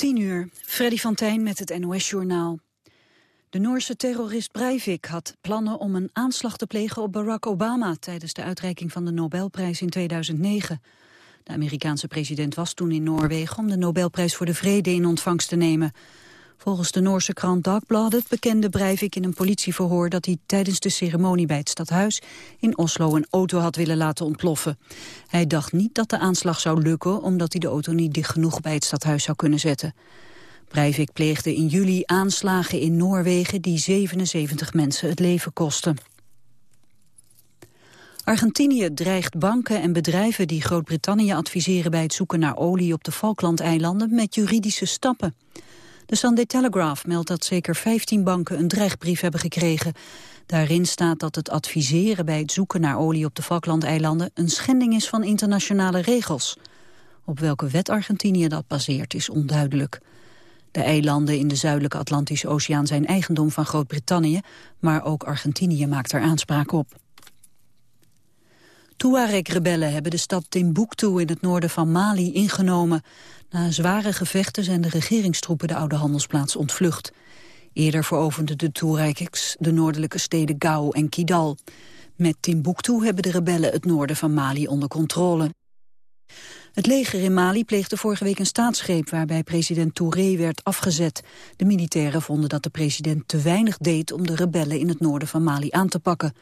10 uur, Freddy van Tijn met het NOS-journaal. De Noorse terrorist Breivik had plannen om een aanslag te plegen op Barack Obama... tijdens de uitreiking van de Nobelprijs in 2009. De Amerikaanse president was toen in Noorwegen... om de Nobelprijs voor de Vrede in ontvangst te nemen. Volgens de Noorse krant Dagbladet bekende Breivik in een politieverhoor... dat hij tijdens de ceremonie bij het stadhuis in Oslo een auto had willen laten ontploffen. Hij dacht niet dat de aanslag zou lukken... omdat hij de auto niet dicht genoeg bij het stadhuis zou kunnen zetten. Breivik pleegde in juli aanslagen in Noorwegen... die 77 mensen het leven kosten. Argentinië dreigt banken en bedrijven die Groot-Brittannië adviseren bij het zoeken naar olie op de Falklandeilanden met juridische stappen. De Sunday Telegraph meldt dat zeker 15 banken een dreigbrief hebben gekregen. Daarin staat dat het adviseren bij het zoeken naar olie op de Falklandeilanden een schending is van internationale regels. Op welke wet Argentinië dat baseert is onduidelijk. De eilanden in de zuidelijke Atlantische Oceaan zijn eigendom van Groot-Brittannië, maar ook Argentinië maakt er aanspraak op. Tuareg-rebellen hebben de stad Timbuktu in het noorden van Mali ingenomen. Na zware gevechten zijn de regeringstroepen de oude handelsplaats ontvlucht. Eerder veroverden de Tuaregs de noordelijke steden Gao en Kidal. Met Timbuktu hebben de rebellen het noorden van Mali onder controle. Het leger in Mali pleegde vorige week een staatsgreep waarbij president Touré werd afgezet. De militairen vonden dat de president te weinig deed om de rebellen in het noorden van Mali aan te pakken.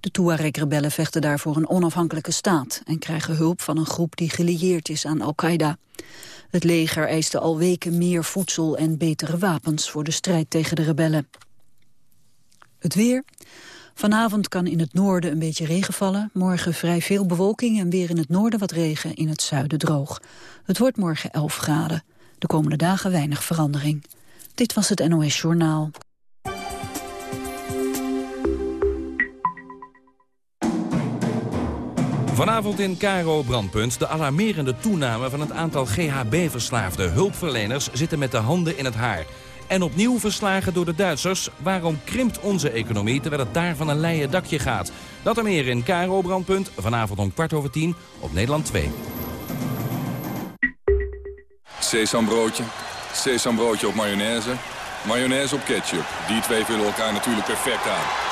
De Tuareg-rebellen vechten daarvoor een onafhankelijke staat... en krijgen hulp van een groep die gelieerd is aan Al-Qaeda. Het leger eiste al weken meer voedsel en betere wapens... voor de strijd tegen de rebellen. Het weer. Vanavond kan in het noorden een beetje regen vallen. Morgen vrij veel bewolking en weer in het noorden wat regen, in het zuiden droog. Het wordt morgen 11 graden. De komende dagen weinig verandering. Dit was het NOS Journaal. Vanavond in Caro Brandpunt de alarmerende toename van het aantal GHB-verslaafde hulpverleners zitten met de handen in het haar. En opnieuw verslagen door de Duitsers. Waarom krimpt onze economie terwijl het daar van een leien dakje gaat? Dat en meer in Caro Brandpunt, vanavond om kwart over tien op Nederland 2. Sesambroodje, sesambroodje op mayonaise, mayonaise op ketchup. Die twee vullen elkaar natuurlijk perfect aan.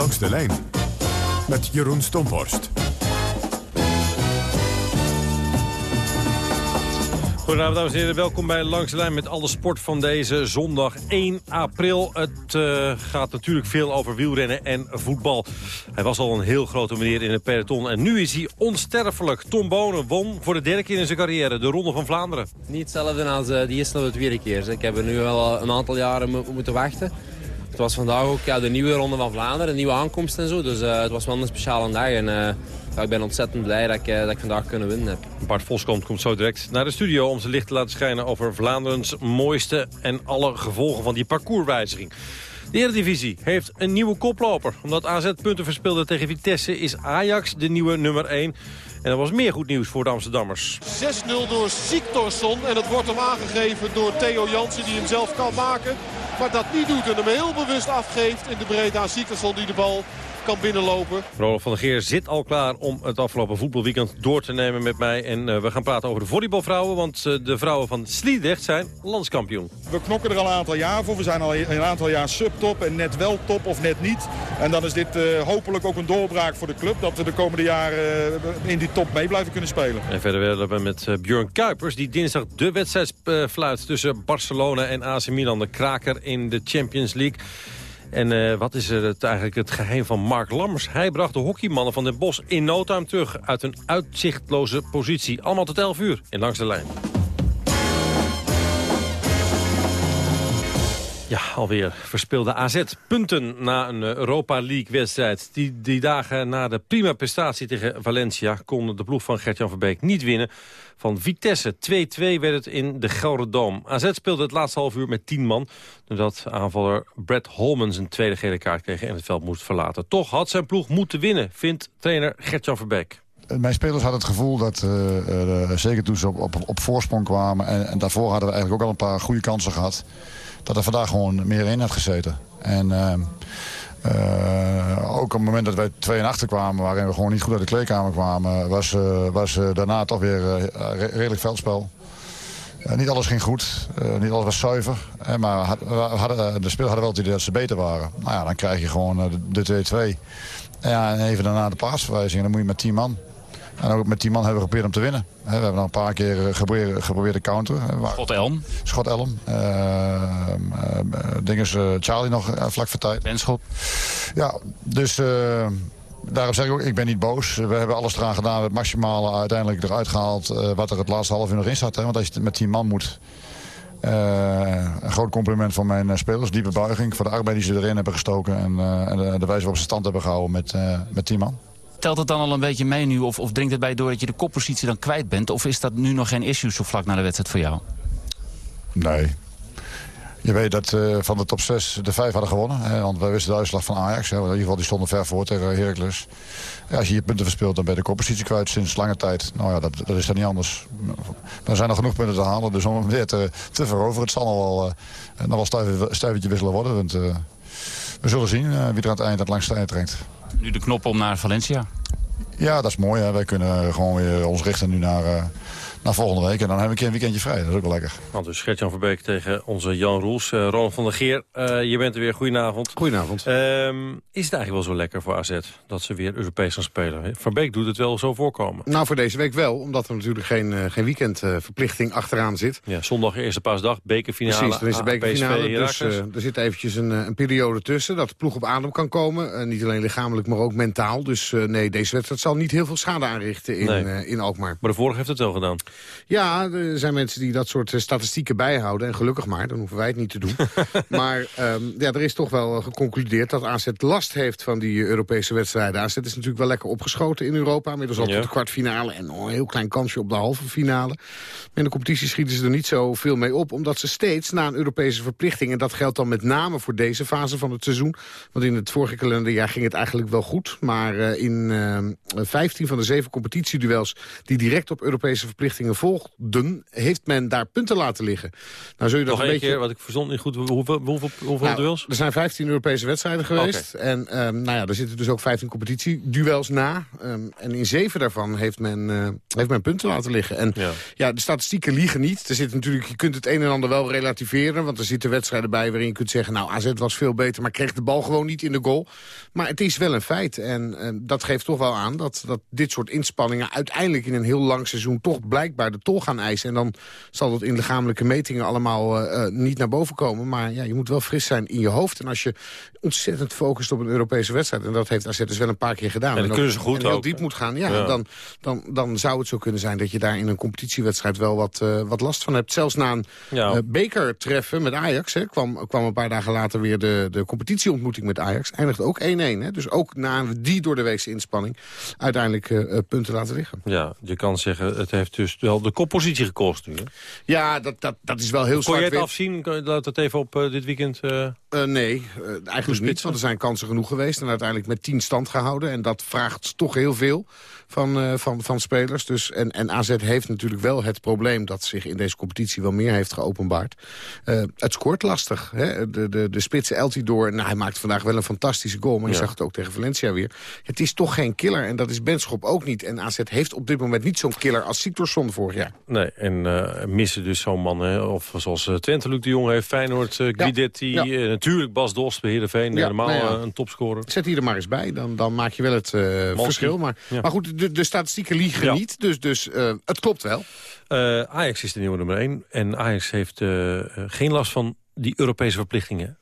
Langs de lijn met Jeroen Stomhorst. Goedenavond dames en heren, welkom bij Langs de Lijn met alle sport van deze zondag 1 april. Het uh, gaat natuurlijk veel over wielrennen en voetbal. Hij was al een heel grote meneer in het peloton en nu is hij onsterfelijk. Tom Bonen won voor de derde keer in zijn carrière de Ronde van Vlaanderen. Niet hetzelfde als uh, die eerste of de tweede keer. Ik heb er nu wel een aantal jaren mo moeten wachten. Het was vandaag ook ja, de nieuwe Ronde van Vlaanderen, een nieuwe aankomst en zo. Dus uh, het was wel een speciale dag en ja, ik ben ontzettend blij dat ik, dat ik vandaag kunnen winnen heb. Bart Voskamp komt zo direct naar de studio om zijn licht te laten schijnen over Vlaanderens mooiste en alle gevolgen van die parcourswijziging. De Eredivisie heeft een nieuwe koploper. Omdat AZ punten verspeelde tegen Vitesse is Ajax de nieuwe nummer 1. En er was meer goed nieuws voor de Amsterdammers. 6-0 door Siktorsson. En het wordt hem aangegeven door Theo Jansen die hem zelf kan maken. Maar dat niet doet en hem heel bewust afgeeft in de breedte aan Siktorsson die de bal kan binnenlopen. Ronald van der Geer zit al klaar om het afgelopen voetbalweekend door te nemen met mij. En uh, we gaan praten over de volleybalvrouwen, want uh, de vrouwen van Sliedrecht zijn landskampioen. We knokken er al een aantal jaar voor. We zijn al een aantal jaar subtop en net wel top of net niet. En dan is dit uh, hopelijk ook een doorbraak voor de club. Dat we de komende jaren in die top mee blijven kunnen spelen. En verder willen we met Björn Kuipers, die dinsdag de wedstrijd fluit tussen Barcelona en AC Milan. De kraker in de Champions League. En uh, wat is er het, eigenlijk het geheim van Mark Lammers? Hij bracht de hockeymannen van Den Bosch in no time terug... uit een uitzichtloze positie. Allemaal tot 11 uur in Langs de Lijn. Ja, alweer verspeelde AZ punten na een Europa League-wedstrijd. Die, die dagen na de prima prestatie tegen Valencia... kon de ploeg van Gert-Jan Verbeek niet winnen. Van Vitesse 2-2 werd het in de Gelderdoom. AZ speelde het laatste half uur met 10 man... doordat aanvaller Brad Holman zijn tweede gele kaart kreeg... en het veld moest verlaten. Toch had zijn ploeg moeten winnen, vindt trainer Gert-Jan Verbeek mijn spelers hadden het gevoel dat, uh, zeker toen ze op, op, op voorsprong kwamen... En, en, daarvoor hadden we eigenlijk ook al een paar goede kansen gehad... dat er vandaag gewoon meer in had gezeten. En uh, ook op het moment dat wij 2 en achter kwamen... waarin we gewoon niet goed uit de kleedkamer kwamen... was, was daarna toch weer redelijk veldspel. niet alles ging goed, niet alles was zuiver. maar hadden, de spelers hadden wel het idee dat ze beter waren. Nou ja, dan krijg je gewoon de 2-2. Ja, en even daarna de paasverwijzing. Dan moet je met 10 man. En ook met die man hebben we geprobeerd om te winnen. We hebben nog een paar keer eh, geprobeerd, geprobeerd te counteren. Schot Elm. Schot Elm. Uh, uh, ding is Charlie nog vlak voor tijd. Benschop. Ja, dus daarom zeg ik ook, ik ben niet boos. We hebben alles eraan gedaan. We hebben het maximale uiteindelijk eruit gehaald wat er het laatste half uur nog in zat. Hè? Want als je met tien man moet... een groot compliment van mijn spelers. Diepe buiging voor de arbeid die ze erin hebben gestoken. En, en de, de, wijze waarop ze stand hebben gehouden met, met tien man. Telt het dan al een beetje mee nu? Of, of dringt het bij door dat je de koppositie dan kwijt bent? Of is dat nu nog geen issue zo vlak na de wedstrijd voor jou? Nee. Je weet dat uh, van de top 6 de 5 hadden gewonnen. Hè, want wij wisten de uitslag van Ajax. Hè, in ieder geval die stonden ver voor tegen Heracles. Ja, als je je punten verspeelt, dan ben je de koppositie kwijt sinds lange tijd. Nou ja, dat, dat is dan niet anders. Er zijn nog genoeg punten te halen. Dus om hem weer te, te veroveren, het zal nog wel, uh, nog wel stuivertje wisselen worden. Want, uh, we zullen zien wie er aan het eind het langste eind trekt. Nu de knop om naar Valencia. Ja, dat is mooi. Hè. Wij kunnen gewoon weer ons richten nu naar, uh, naar volgende week. En dan hebben we een weekendje vrij. Dat is ook wel lekker. Want dus Gert-Jan Verbeek tegen onze Jan Roels. Uh, Ronald van der Geer, uh, je bent er weer. Goedenavond. Goedenavond. Ehm, is het eigenlijk wel zo lekker voor AZ dat ze weer Europees gaan spelen? Verbeek doet het wel zo voorkomen. Nou, voor deze week wel. Omdat er natuurlijk geen, geen weekendverplichting achteraan zit. Ja, zondag eerste paasdag, bekerfinale. Precies, dan is de bekerfinale. dus er zit eventjes een, een, periode tussen dat de ploeg op adem kan komen. niet alleen lichamelijk, maar ook mentaal. Dus nee, deze wedstrijd zal niet heel veel schade aanrichten in, nee. in Alkmaar. Maar de vorige heeft het wel gedaan. Ja, er zijn mensen die dat soort eh, statistieken bijhouden. En gelukkig maar, dan hoeven wij het niet te doen. maar um, ja, er is toch wel geconcludeerd dat AZ last heeft van die Europese wedstrijden. AZ is natuurlijk wel lekker opgeschoten in Europa. Inmiddels al ja. tot de kwartfinale en oh, een heel klein kansje op de halve finale. Maar in de competitie schieten ze er niet zo veel mee op. Omdat ze steeds na een Europese verplichting... en dat geldt dan met name voor deze fase van het seizoen. Want in het vorige kalenderjaar ging het eigenlijk wel goed. Maar uh, in uh, 15 van de zeven competitieduels... die direct op Europese volgden... heeft men daar punten laten liggen. Nou, zul je dat Nog een beetje... keer, wat ik verzond niet goed. Hoeveel, hoeveel, hoeveel nou, duels? Er zijn 15 Europese wedstrijden geweest. Okay. En um, nou ja, er zitten dus ook 15 competitieduels na. Um, en in zeven daarvan heeft men, uh, heeft men punten laten liggen. En ja. ja. de statistieken liegen niet. Er zit natuurlijk, je kunt het een en ander wel relativeren. Want er zitten wedstrijden bij waarin je kunt zeggen... nou, AZ was veel beter, maar kreeg de bal gewoon niet in de goal. Maar het is wel een feit. En uh, dat geeft toch wel aan dat, dat dit soort inspanningen... uiteindelijk in een heel lang seizoen toch blijkbaar de tol gaan eisen. En dan zal dat in lichamelijke metingen allemaal uh, niet naar boven komen. Maar ja, je moet wel fris zijn in je hoofd. En als je ontzettend focust op een Europese wedstrijd... en dat heeft AZ dus wel een paar keer gedaan... En, kunnen ze goed en heel diep moet gaan, ja, ja, Dan, dan, dan zou het zo kunnen zijn... dat je daar in een competitiewedstrijd wel wat, uh, wat last van hebt. Zelfs na een ja. uh, bekertreffen met Ajax... Hè, kwam, kwam een paar dagen later weer de, de competitieontmoeting met Ajax. Eindigde ook 1-1. Dus ook na die door de weekse inspanning... uiteindelijk punten laten liggen. Ja, je kan zeggen, het heeft dus wel de koppositie gekost nu. Hè? Ja, dat, dat, dat is wel heel Kon je het afzien? Laat het even op uh, dit weekend... Uh, uh, nee, eigenlijk niet. Want er zijn kansen genoeg geweest. En uiteindelijk met tien stand gehouden. En dat vraagt toch heel veel van, uh, van, van spelers. Dus, en, en AZ heeft natuurlijk wel het probleem... dat zich in deze competitie wel meer heeft geopenbaard. Uh, het scoort lastig. Hè? De, de, de spitse Eltidoor, nou, hij maakt vandaag wel een fantastische goal... maar je ja. zag het ook tegen Valencia weer. Het is toch geen killer en dat is Benschop ook niet. En AZ heeft op dit moment niet zo'n killer als Siktorsson vorig jaar. Nee, en uh, missen dus zo'n man. Hè? Of zoals Twente, Luc de Jong heeft, Feyenoord, Guidetti... Ja. Ja. natuurlijk Bas Dost Heerenveen, ja, normaal nou een topscorer. Zet hier er maar eens bij, dan, dan maak je wel het verschil. Maar, maar goed, de, de statistieken liegen ja. niet, dus, dus uh, het klopt wel. Uh, Ajax is de nieuwe nummer 1 en Ajax heeft uh, geen last van die Europese verplichtingen.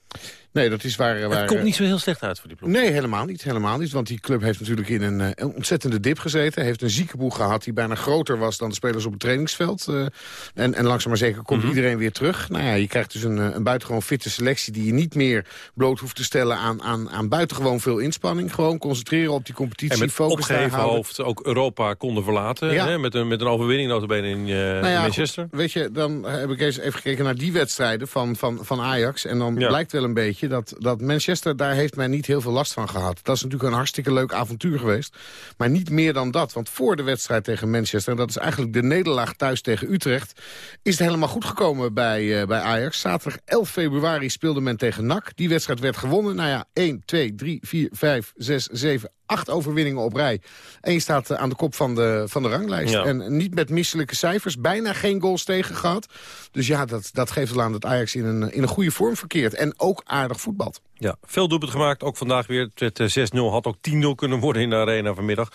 Nee, dat is waar... waar het komt niet zo heel slecht uit voor die ploeg. Nee, helemaal niet. Helemaal niet. Want die club heeft natuurlijk in een, een ontzettende dip gezeten. Heeft een ziekenboeg gehad die bijna groter was dan de spelers op het trainingsveld. Uh, en, en langzaam maar zeker komt mhm. iedereen weer terug. Nou ja, je krijgt dus een, een buitengewoon fitte selectie... die je niet meer bloot hoeft te stellen aan, aan, aan buitengewoon veel inspanning. Gewoon concentreren op die competitie. En met opgeheven hoofd ook Europa konden verlaten. Ja. Hè, met, een, met een overwinning notabene in uh, nou ja, Manchester. Goed, weet je, dan heb ik eens even gekeken naar die wedstrijden van, van, van Ajax. En dan blijkt wel een beetje dat, dat Manchester, daar heeft men niet heel veel last van gehad. Dat is natuurlijk een hartstikke leuk avontuur geweest. Maar niet meer dan dat. Want voor de wedstrijd tegen Manchester, en dat is eigenlijk de nederlaag thuis tegen Utrecht... is het helemaal goed gekomen bij, uh, bij Ajax. Zaterdag 11 februari speelde men tegen NAC. Die wedstrijd werd gewonnen. Nou ja, 1, 2, 3, 4, 5, 6, 7, acht overwinningen op rij. En je staat eh, aan de kop van de, van de ranglijst. En niet met misselijke cijfers. Bijna geen goals tegen gehad. Dus ja, dat, dat geeft wel aan dat Ajax in een, in een goede vorm verkeert. En ook aardig voetbalt. Ja, veel doelpunt gemaakt. Ook vandaag weer. Het 6-0 eh, had ook 10-0 kunnen worden in de arena vanmiddag.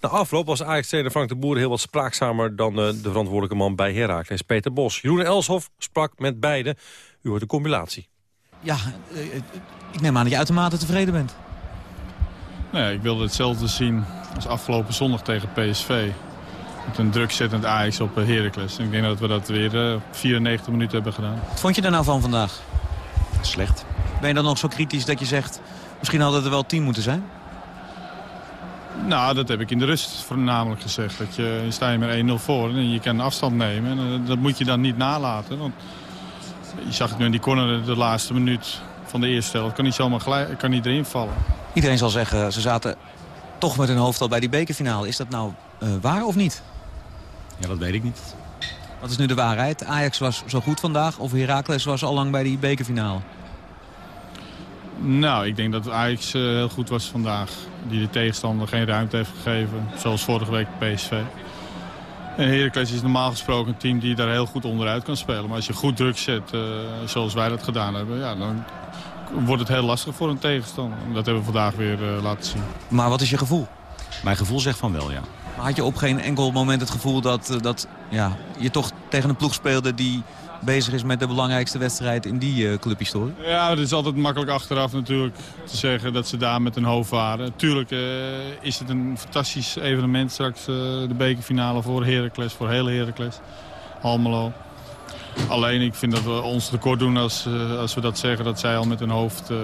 Na afloop was Ajax-trainer Frank de Boer heel wat spraakzamer... dan uh, de verantwoordelijke man bij Heracles, Peter Bos. Jeroen Elshoff sprak met beide. U hoort de combinatie. Ja, ik neem aan dat je uitermate tevreden bent. Nee, ik wilde hetzelfde zien als afgelopen zondag tegen PSV. Met een drukzettend Ajax op eh, Heracles. En ik denk dat we dat weer 94 eh, minuten hebben gedaan. Wat vond je daar nou van vandaag? Slecht. Ben je dan nog zo kritisch dat je zegt... misschien had het er wel 10 moeten zijn? Nou, dat heb ik in de rust voornamelijk gezegd. Dat je, sta je met 1-0 voor en je kan afstand nemen. En eh, dat moet je dan niet nalaten. Want je zag het nu in die corner de laatste minuut van de eerste helft. Kan niet zomaar gelijk, kan niet erin vallen. Iedereen zal zeggen, ze zaten toch met hun hoofd al bij die bekerfinale. Is dat nou uh, waar of niet? Ja, dat weet ik niet. Wat is nu de waarheid? Ajax was zo goed vandaag of Heracles was al lang bij die bekerfinale? Nou, ik denk dat Ajax uh, heel goed was vandaag. Die de tegenstander geen ruimte heeft gegeven. Zoals vorige week PSV. En Heracles is normaal gesproken een team die daar heel goed onderuit kan spelen. Maar als je goed druk zet, uh, zoals wij dat gedaan hebben... Ja, dan wordt het heel lastig voor een tegenstander. Dat hebben we vandaag weer uh, laten zien. Maar wat is je gevoel? Mijn gevoel zegt van wel, ja. Maar had je op geen enkel moment het gevoel dat, uh, dat ja, je toch tegen een ploeg speelde... die bezig is met de belangrijkste wedstrijd in die uh, clubhistorie? Ja, het is altijd makkelijk achteraf natuurlijk te zeggen dat ze daar met hun hoofd waren. Tuurlijk is het een fantastisch evenement straks, de bekerfinale voor Heracles, voor hele Heracles. Almelo. Alleen ik vind dat we ons tekort doen als, uh, als we dat zeggen. Dat zij al met hun hoofd uh,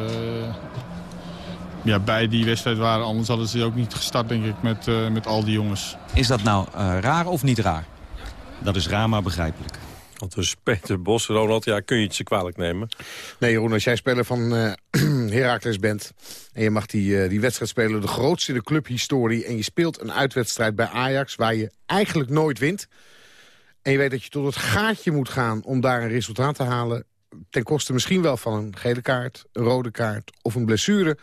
ja, bij die wedstrijd waren. Anders hadden ze ook niet gestart denk ik met, uh, met al die jongens. Is dat nou raar of niet raar? Dat is raar maar begrijpelijk. Want dus Peter Bos, Ronald, ja, kun je het ze kwalijk nemen? Nee, Jeroen, als jij speler van uh, Heracles bent... en je mag die, uh, die wedstrijd spelen, de grootste in de clubhistorie... en je speelt een uitwedstrijd bij Ajax waar je eigenlijk nooit wint... En je weet dat je tot het gaatje moet gaan om daar een resultaat te halen... ten koste misschien wel van een gele kaart, een rode kaart of een blessure...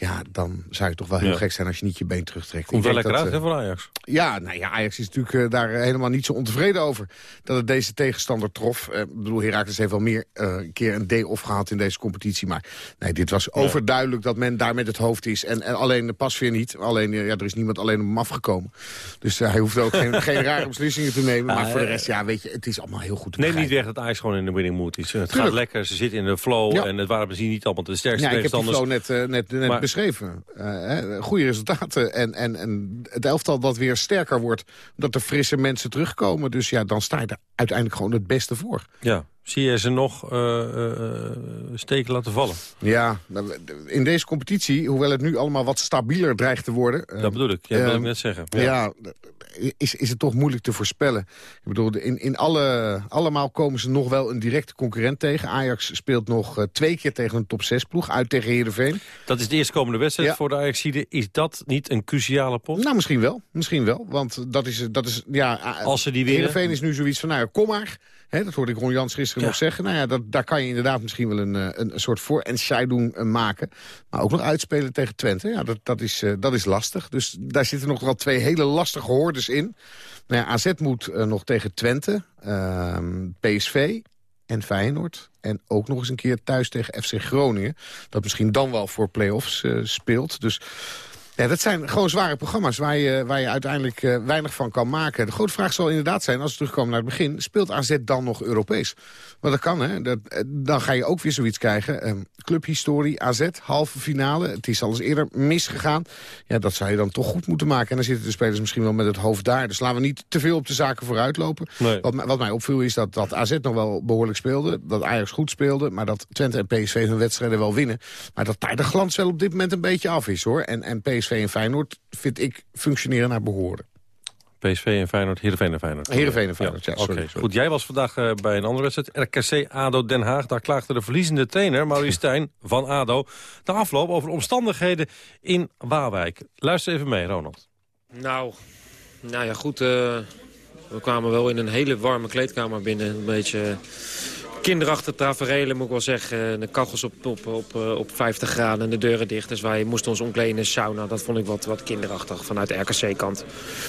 Ja, dan zou je toch wel heel gek zijn als je niet je been terugtrekt. Komt wel lekker uit, hè, voor Ajax? Ja, nou ja, Ajax is natuurlijk uh, daar helemaal niet zo ontevreden over... dat het deze tegenstander trof. Uh, ik bedoel, Herakles heeft wel meer uh, een keer een day-off gehad in deze competitie. Maar nee, dit was overduidelijk dat men daar met het hoofd is. En, en alleen de pasveer niet. Alleen, ja, er is niemand alleen op hem afgekomen. Dus hij hoeft ook geen, geen rare beslissingen te nemen. Maar voor de rest, ja, weet je, het is allemaal heel goed te Neem niet weg dat Ajax gewoon in de winning mood is. Het gaat lekker, ze zitten in de flow. En het waren misschien niet allemaal de sterkste ja, tegenstanders. ik heb flow net, net, net beschreven. Uh, goede resultaten. En, en, en het elftal dat weer sterker wordt. Dat er frisse mensen terugkomen. Dus ja, dan sta je er uiteindelijk gewoon het beste voor. Ja. Zie je ze nog uh, uh, steken laten vallen? Ja, nou, in deze competitie, hoewel het nu allemaal wat stabieler dreigt te worden... Dat bedoel ik, ja, wil ik net zeggen. Ja, ja is, is het toch moeilijk te voorspellen. Ik bedoel, in, in alle, allemaal komen ze nog wel een directe concurrent tegen. Ajax speelt nog twee keer tegen een top 6 ploeg, uit tegen Heerenveen. Dat is de eerstkomende wedstrijd voor de Ajaxide. Is dat niet een cruciale pot? Nou, misschien wel. Misschien wel, want dat is... Dat is ja, Als ze die winnen... Heerenveen is nu zoiets van, nou ja, kom maar... Dat hoorde ik Ron Jans gisteren nog zeggen. Nou ja, dat, daar kan je inderdaad misschien wel een, eh, een, een soort voor- en zijdoen maken. Maar ook nog uitspelen tegen Twente. Ja, dat, dat, is, uh, dat is lastig. Dus daar zitten nog wel twee hele lastige hoordes in. Nou ja, AZ moet nog tegen Twente, ehm, PSV en Feyenoord. En ook nog eens een keer thuis tegen FC Groningen. Dat misschien dan wel voor play-offs speelt. Dus Ja, dat zijn gewoon zware programma's waar je, waar je uiteindelijk uh, weinig van kan maken. De grote vraag zal inderdaad zijn, als we terugkomen naar het begin... speelt AZ dan nog Europees? Want dat kan, hè. Dat, eh, dan ga je ook weer zoiets krijgen. Um, clubhistorie, AZ, halve finale. Het is al eens eerder misgegaan. Ja, dat zou je dan toch goed moeten maken. En dan zitten de spelers misschien wel met het hoofd daar. Dus laten we niet te veel op de zaken vooruitlopen. Nee. Wat, wat mij opviel is dat, dat AZ nog wel behoorlijk speelde. Dat Ajax goed speelde. Maar dat Twente en PSV hun wedstrijden wel winnen. Maar dat daar de glans wel op dit moment een beetje af is, hoor. En, en PSV en Feyenoord vind ik functioneren naar behoren. PSV en Feyenoord, Heerenveen en Feyenoord. Heerenveen en Feyenoord, ja, sorry, Goed, jij was vandaag uh, bij een andere wedstrijd. RKC ADO Den Haag. Daar klaagde de verliezende trainer, Maurice Stijn van ADO... de afloop over omstandigheden in Waalwijk. Luister even mee, Ronald. Nou, nou ja, goed. Uh, we kwamen wel in een hele warme kleedkamer binnen. Een beetje kinderachtige tafereelen, moet ik wel zeggen. De kachels op, op, op, eh, op 50 graden en de deuren dicht. Dus wij moesten ons omkleden in een sauna. Dat vond ik wat, wat kinderachtig vanuit de RKC-kant.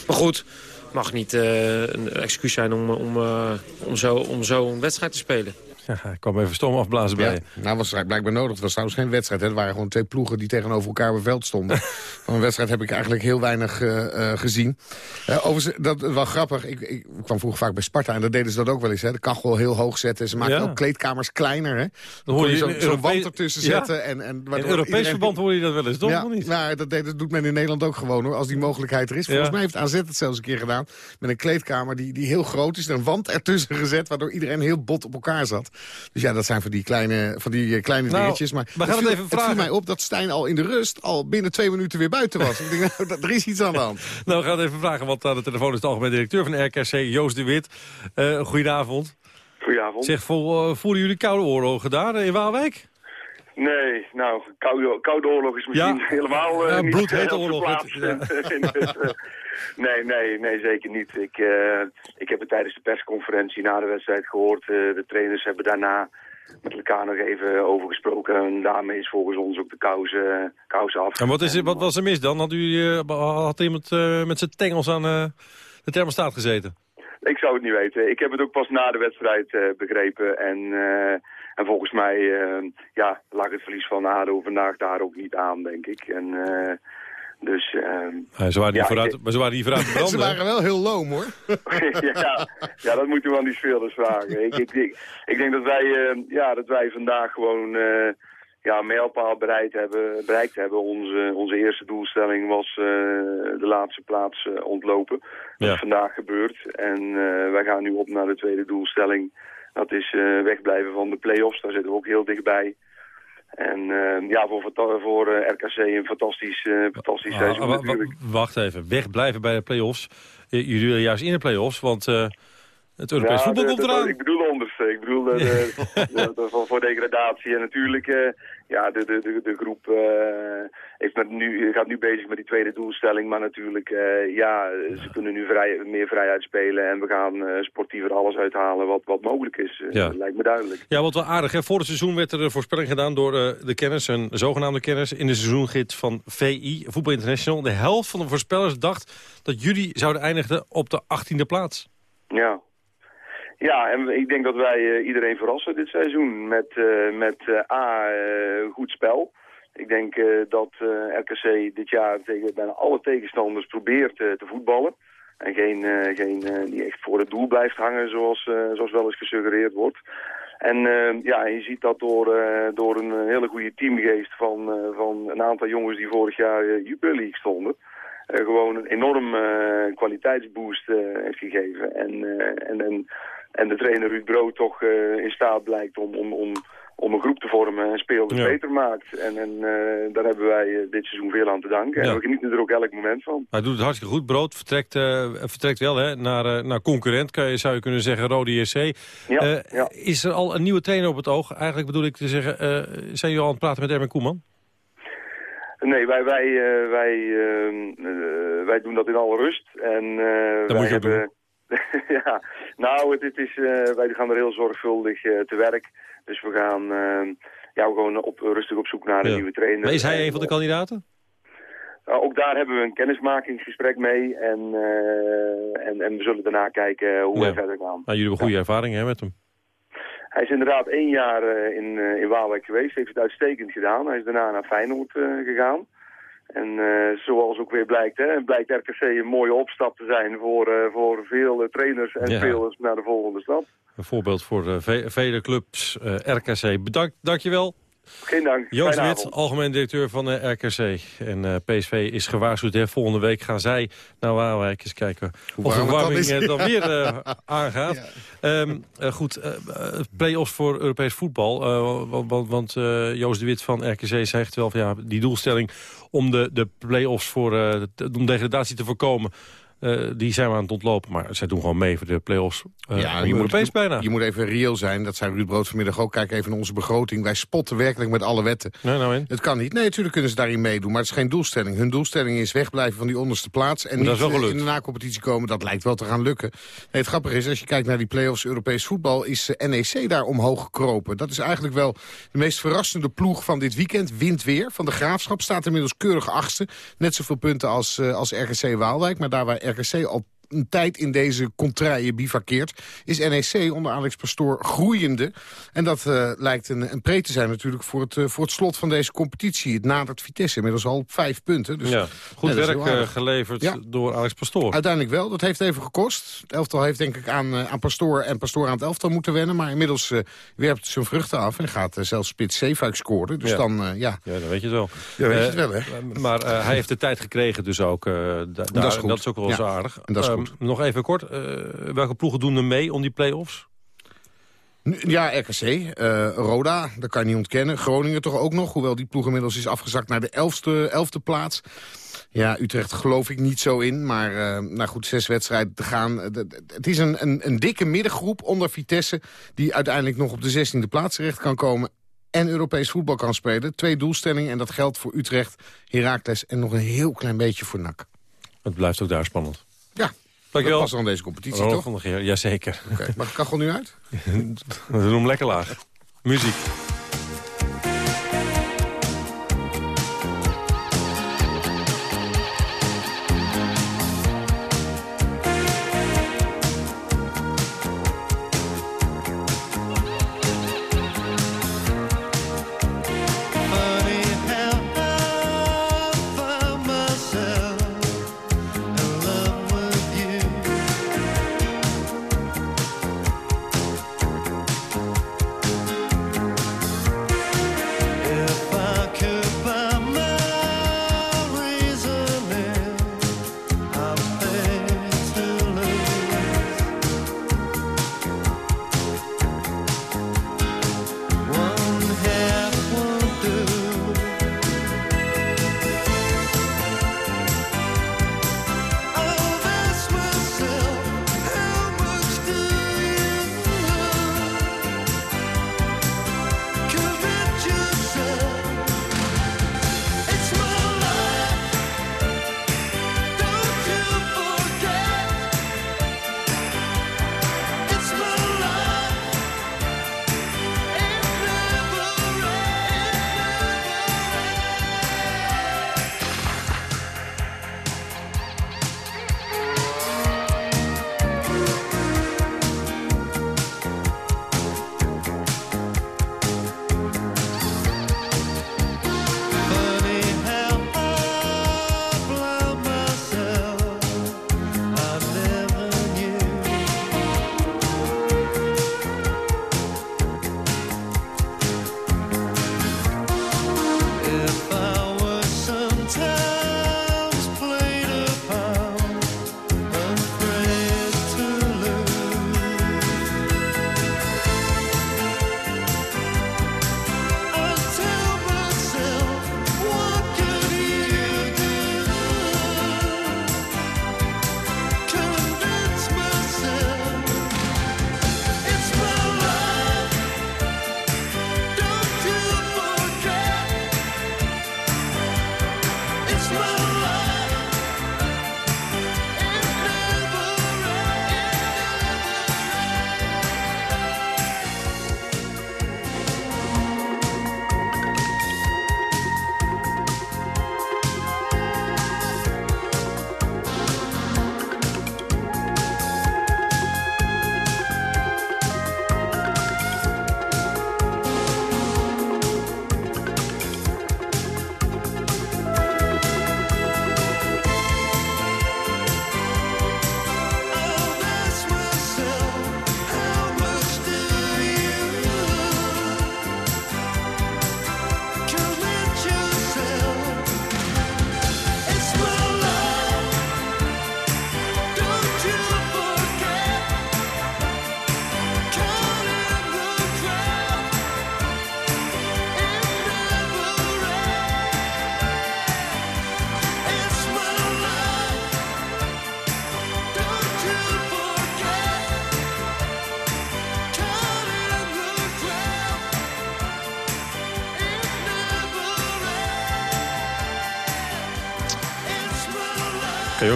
Maar goed, mag niet uh, een excuus zijn om, om, uh, om, zo, om zo een wedstrijd te spelen. Ja, ik kwam even stom afblazen bij ja, Nou, was blijkbaar nodig. Het was trouwens geen wedstrijd. Hè. Het waren gewoon twee ploegen die tegenover elkaar op het veld stonden. Van een wedstrijd heb ik eigenlijk heel weinig uh, uh, gezien. Uh, overigens, dat wel grappig. Ik, ik, kwam vroeger vaak bij Sparta en dat deden ze dat ook wel eens. Hè. De kachel heel hoog zetten. Ze maakten ook kleedkamers kleiner. Hè. Dan hoor je zo'n zo wand ertussen zetten. En, en in Europees iedereen... verband hoor je dat wel eens, toch? Ja, niet? Nou, dat, deed, dat doet men in Nederland ook gewoon, hoor. Als die mogelijkheid er is. Volgens mij heeft AZ het zelfs een keer gedaan. Met een kleedkamer die, die heel groot is. En een wand ertussen gezet, waardoor iedereen heel bot op elkaar zat. Dus ja, dat zijn van die kleine, van die eh, kleine nou, dingetjes. Maar we gaan het, viel, even vragen. het viel mij op dat Stijn al in de rust al binnen twee minuten weer buiten was. ik denk, nou, er is iets aan de hand. nou, we gaan het even vragen, want aan de telefoon is de algemeen directeur van RKC, Joost de Wit. Uh, goedenavond. Goedenavond. Zeg, vo, uh, voeren jullie koude oorlogen daar in Waalwijk? Nee, nou, koude, koude oorlog is misschien ja. helemaal uh, ja, niet bloedhete oorlog. Ja. nee, nee, nee, zeker niet. Ik, uh, ik heb het tijdens de persconferentie na de wedstrijd gehoord. Uh, de trainers hebben daarna met elkaar nog even over gesproken. En daarmee is volgens ons ook de kousen, kousen af. En wat, is, wat was er mis dan? Had, u, had iemand met zijn tengels aan de thermostaat gezeten? Ik zou het niet weten. Ik heb het ook pas na de wedstrijd begrepen. En... En volgens mij uh, ja, lag het verlies van ADO vandaag daar ook niet aan, denk ik. En, uh, dus, uh, ja, ze waren niet ja, vooruit, ik, maar ze waren niet vooruit te branden. ze waren wel heel loom, hoor. ja, ja, dat moeten we aan die spelers vragen. ik, ik, ik, ik, denk dat wij, ja, dat wij vandaag gewoon ja, mijlpaal bereikt hebben, bereikt hebben. Onze, onze eerste doelstelling was de laatste plaats ontlopen. Dat ja. is vandaag gebeurd. En wij gaan nu op naar de tweede doelstelling... Dat is uh, wegblijven van de play-offs, daar zitten we ook heel dichtbij. En uh, ja, voor, voor uh, RKC een fantastisch, fantastisch ah, seizoen natuurlijk. Wacht even, wegblijven bij de play-offs. Jullie willen juist in de play-offs, want het Europees ja, voetbal komt eraan. Ik bedoel onderste. Ik bedoel de, de, de, voor, degradatie. En natuurlijk, uh, ja, de, de, de, groep uh, met nu, gaat nu bezig met die tweede doelstelling. Maar natuurlijk, uh, ja, ze kunnen nu vrij, meer vrijheid spelen. En we gaan sportiever alles uithalen wat, wat mogelijk is. Ja. Dat lijkt me duidelijk. Ja, wat wel aardig. Hè? Voor het seizoen werd er een voorspelling gedaan door de kennis, een zogenaamde kennis, in de seizoengids van VI, Voetbal International. De helft van de voorspellers dacht dat jullie zouden eindigen op de 18e plaats. Ja, ja, en ik denk dat wij uh, iedereen verrassen dit seizoen met, uh, met uh, A, goed spel. Ik denk dat RKC dit jaar tegen bijna alle tegenstanders probeert te voetballen. En geen, geen, die echt voor het doel blijft hangen zoals, zoals wel eens gesuggereerd wordt. En ja, je ziet dat door, door een hele goede teamgeest van, van een aantal jongens die vorig jaar Jupiler League stonden. Gewoon een enorm kwaliteitsboost heeft gegeven. En, en, en en de trainer Ruud Brood toch in staat blijkt om, om, om, om een groep te vormen en spelers ja. beter maakt. En, en uh, daar hebben wij uh, dit seizoen veel aan te danken. Ja. En we genieten er ook elk moment van. Hij doet het hartstikke goed. Brood vertrekt, vertrekt wel hè, naar, naar concurrent, kan je, zou je kunnen zeggen, Rode JC. Ja. Is er al een nieuwe trainer op het oog? Eigenlijk bedoel ik te zeggen, zijn jullie al aan het praten met Erwin Koeman? Nee, wij, wij, wij, ehm, wij doen dat in alle rust. En, dat moet je hebben... doen ja, nou, het, het is, wij gaan er heel zorgvuldig te werk. Dus we gaan uh, ja, gewoon op, rustig op zoek naar een nieuwe trainer. Maar is hij een van de kandidaten? ook daar hebben we een kennismakingsgesprek mee. En, en, en we zullen daarna kijken hoe ja. we verder gaan. Nou, jullie hebben goede ervaring hè, met hem. Hij is inderdaad één jaar in, in Waalwijk geweest. Heeft het uitstekend gedaan. Hij is daarna naar Feyenoord gegaan. En zoals ook weer blijkt, hè, blijkt RKC een mooie opstap te zijn voor, voor veel trainers en Ja. spelers naar de volgende stap. Een voorbeeld voor eh, ve- vele clubs. eh, RKC, bedankt, dankjewel. Geen dank. Joost Fijne Wit, avond. algemeen directeur van eh, RKC. En eh, PSV is gewaarschuwd. Hè. Volgende week gaan zij naar Waalwijk eens kijken Hoe of de warm het dan eh, dan weer eh, aangaat. Ehm, eh, goed, eh, eh, play-offs voor Europees voetbal. eh, want eh, Joost de Wit van RKC zegt wel van ja, die doelstelling om de, de play-offs voor eh, de- om degradatie te voorkomen. Eh, die zijn we aan het ontlopen, maar zij doen gewoon mee voor de play-offs. eh, Ja, om Europees bijna. Je moet even reëel zijn. Dat zei Ruud Brood vanmiddag ook. Kijk even naar onze begroting. Wij spotten werkelijk met alle wetten. Nee, nou in. Het kan niet. Nee, natuurlijk kunnen ze daarin meedoen. Maar het is geen doelstelling. Hun doelstelling is wegblijven van die onderste plaats. En niet eh, in de nacompetitie komen. Dat lijkt wel te gaan lukken. Nee, het grappige is, als je kijkt naar die play-offs Europees voetbal... is NEC daar omhoog gekropen. Dat is eigenlijk wel de meest verrassende ploeg van dit weekend. Wint weer. Van de Graafschap staat inmiddels keurig achtste. Net zoveel punten als, als RKC Waalwijk. Maar daar waar RKC al een tijd in deze contraien bivakkeert... is NEC onder Alex Pastoor groeiende. En dat eh, lijkt een, een pre te zijn natuurlijk voor het, eh, voor het slot van deze competitie. Het nadert Vitesse inmiddels al op vijf punten. Dus, ja, goed dat werk eh, geleverd Ja. door Alex Pastoor. Uiteindelijk wel. Dat heeft even gekost. Het elftal heeft denk ik aan, aan Pastoor en Pastoor aan het elftal moeten wennen. Maar inmiddels werpt zijn vruchten af en gaat zelfs Spits Zeefuik scoren. Dus Ja. dan, ja... Ja, dan weet je het wel. Ja, weet je het wel, hè? Maar hij heeft de tijd gekregen dus ook. da- daar- is goed. dat is ook wel zo aardig. en dat is goed. nog even kort. eh, welke ploegen doen er mee om die play-offs? Ja, RKC, eh, Roda, dat kan je niet ontkennen. Groningen toch ook nog, hoewel die ploeg inmiddels is afgezakt naar de elfste, elfde plaats. Ja, Utrecht geloof ik niet zo in, maar nou goed, zes wedstrijden te gaan. Het is een, een, een dikke middengroep onder Vitesse... die uiteindelijk nog op de zestiende plaats terecht kan komen... en Europees voetbal kan spelen. Twee doelstellingen en dat geldt voor Utrecht, Heracles... en nog een heel klein beetje voor NAC. Het blijft ook daar spannend. Ja, Dankjewel. dat past in deze competitie, Ronald toch? van der Geer, jazeker. Oké, mag de kachel nu uit? We doen hem lekker laag. Muziek.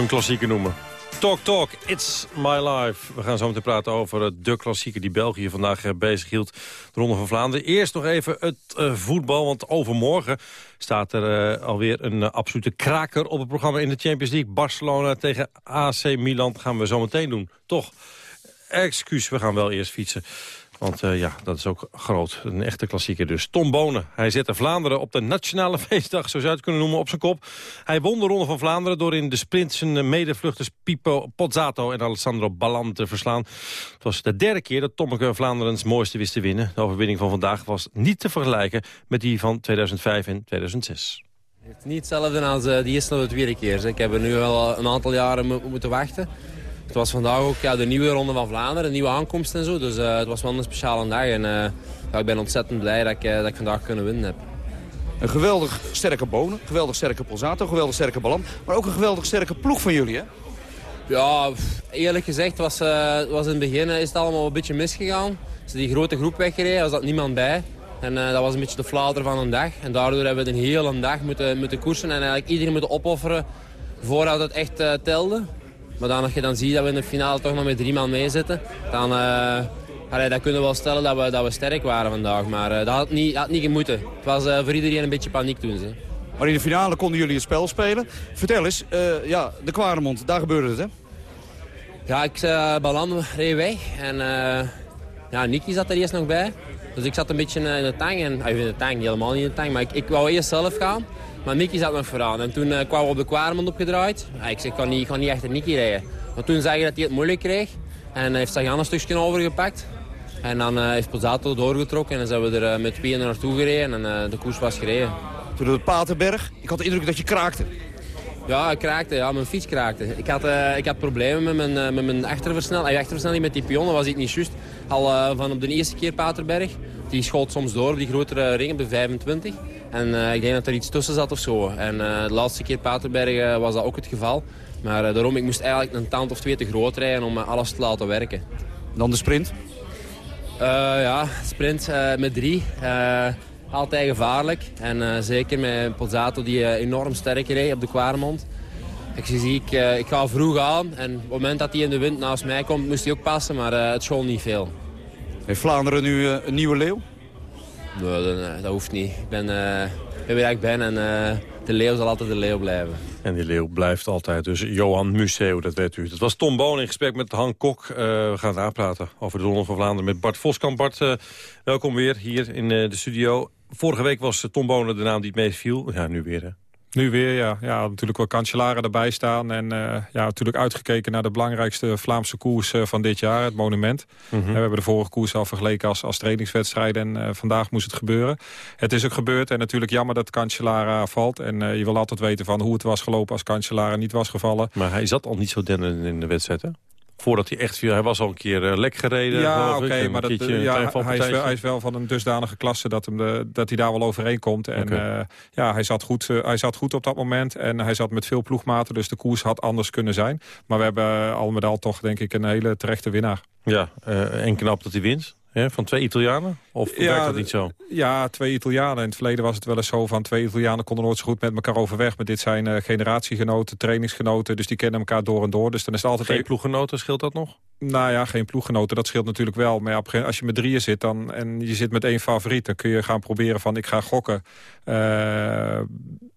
Een klassieker noemen. Talk Talk, It's My Life. We gaan zo meteen praten over eh, de klassieker die België vandaag eh, bezig hield. De Ronde van Vlaanderen. Eerst nog even het eh, voetbal, want overmorgen staat er eh, alweer een absolute kraker op het programma in de Champions League. Barcelona tegen AC Milan gaan we zo meteen doen. Toch, excuus, we gaan wel eerst fietsen. Want eh, ja, dat is ook groot. Een echte klassieker dus. Tom Bonen. Hij zette Vlaanderen op de nationale feestdag, zo zou je het kunnen noemen, op zijn kop. Hij won de Ronde van Vlaanderen door in de sprint zijn medevluchters Pipo Pozzato en Alessandro Ballan te verslaan. Het was de derde keer dat Tommeke Vlaanderens mooiste wist te winnen. De overwinning van vandaag was niet te vergelijken met die van 2005 en 2006. Het is niet hetzelfde als eh, die eerste of de tweede keer. Ik heb er nu al een aantal jaren mo- moeten wachten. Het was vandaag ook ja, de nieuwe Ronde van Vlaanderen, een nieuwe aankomst en zo. Dus eh, het was wel een speciale dag. En eh, ja, ik ben ontzettend blij dat ik, eh, dat ik vandaag kunnen winnen heb. Een geweldig sterke Bonen, geweldig sterke Polzato, geweldig sterke Ballan. Maar ook een geweldig sterke ploeg van jullie, hè? Ja, eerlijk gezegd was, eh, was in het begin is het allemaal een beetje misgegaan. Ze die grote groep weggereden, er zat niemand bij. En dat was een beetje de flater van een dag. En daardoor hebben we een hele dag moeten, moeten koersen en eigenlijk iedereen moeten opofferen voordat het echt telde. Maar dan, als je dan ziet dat we in de finale toch nog met drie man meezitten, dan, eh, allee, dan kunnen we wel stellen dat we, dat we sterk waren vandaag. Maar eh, dat had niet, had niet gemoeten. Het was eh, voor iedereen een beetje paniek toen. Ze. Maar in de finale konden jullie het spel spelen. Vertel eens, ja, de Kwaremond, daar gebeurde het, hè? Ja, ik uh, Balan reed weg en uh, ja, Nicky zat er eerst nog bij. Dus ik zat een beetje in de tang, en, uh, in de tang, helemaal niet in de tang, maar ik, ik wou eerst zelf gaan. Maar Nicky zat nog vooraan en toen uh, kwamen we op de Kwaremond opgedraaid. Ja, ik zeg, ik kan niet, ik kan niet Nicky rijden. Maar toen zag je dat hij het moeilijk kreeg en heeft Sagan een stukje overgepakt. En dan uh, heeft Pozzato doorgetrokken en dan zijn we er uh, met tweeën naartoe gereden en de koers was gereden. Toen het Paterberg, ik had de indruk dat je kraakte. Ja, ik kraakte. Ja, mijn fiets kraakte. Ik had, uh, ik had problemen met mijn, uh, met mijn achterversnelling. Uh, achterversnelling met die pionnen was ik niet juist. Al uh, van op de eerste keer Paterberg. Die schoot soms door op die grotere ring op de 25. En ik denk dat er iets tussen zat of zo. En de laatste keer Paterberg was dat ook het geval. Maar daarom, ik moest eigenlijk een tand of twee te groot rijden om alles te laten werken. Dan de sprint? ja, sprint met drie altijd gevaarlijk. En uh, zeker met Pozzato die uh, enorm sterk reed op de Kwaremond. Ik zie, ik, uh, ik ga vroeg aan en op het moment dat hij in de wind naast mij komt, moest hij ook passen, maar het school niet veel. Heeft Vlaanderen nu een nieuwe leeuw? Nee, dat, dat hoeft niet. Ik ben, ik ben waar ik ben en de leeuw zal altijd de leeuw blijven. En die leeuw blijft altijd dus Johan Museeuw, dat weet u. Dat was Tom Boon in gesprek met Han Kok. we gaan napraten over de Ronde van Vlaanderen met Bart Voskamp. Bart, welkom weer hier in de studio. Vorige week was Tom Bonen de naam die het meest viel. Ja, nu weer hè? Nu weer, ja. ja natuurlijk wel Cancellara erbij staan. En uh, ja, natuurlijk uitgekeken naar de belangrijkste Vlaamse koers uh, van dit jaar, het monument. Mm -hmm. uh, we hebben de vorige koers al vergeleken als, als trainingswedstrijd. En vandaag moest het gebeuren. Het is ook gebeurd. En natuurlijk jammer dat Cancellara valt. En je wil altijd weten van hoe het was gelopen als Cancellara niet was gevallen. Maar hij zat al niet zo dennend in de wedstrijd, hè? Voordat hij echt viel. Hij was al een keer uh, lek gereden. Ja, oké, okay, maar dat, uh, ja, hij, is wel, hij is wel van een dusdanige klasse dat, hem de, dat hij daar wel overheen komt. En okay. uh, ja, hij zat, goed, hij zat goed op dat moment. En hij zat met veel ploegmaten, dus de koers had anders kunnen zijn. Maar we hebben al met al toch, denk ik, een hele terechte winnaar. Ja, en knap dat hij wint. Van twee Italianen? Of ja, werkt dat niet zo? Ja, twee Italianen. In het verleden was het wel eens zo van... twee Italianen konden nooit zo goed met elkaar overweg. Maar dit zijn uh, generatiegenoten, trainingsgenoten. Dus die kennen elkaar door en door. Dus dan is het altijd... Geen ploeggenoten, scheelt dat nog? Nou ja, geen ploeggenoten, dat scheelt natuurlijk wel. Maar ja, als je met drieën zit dan, en je zit met één favoriet... dan kun je gaan proberen van ik ga gokken. Uh,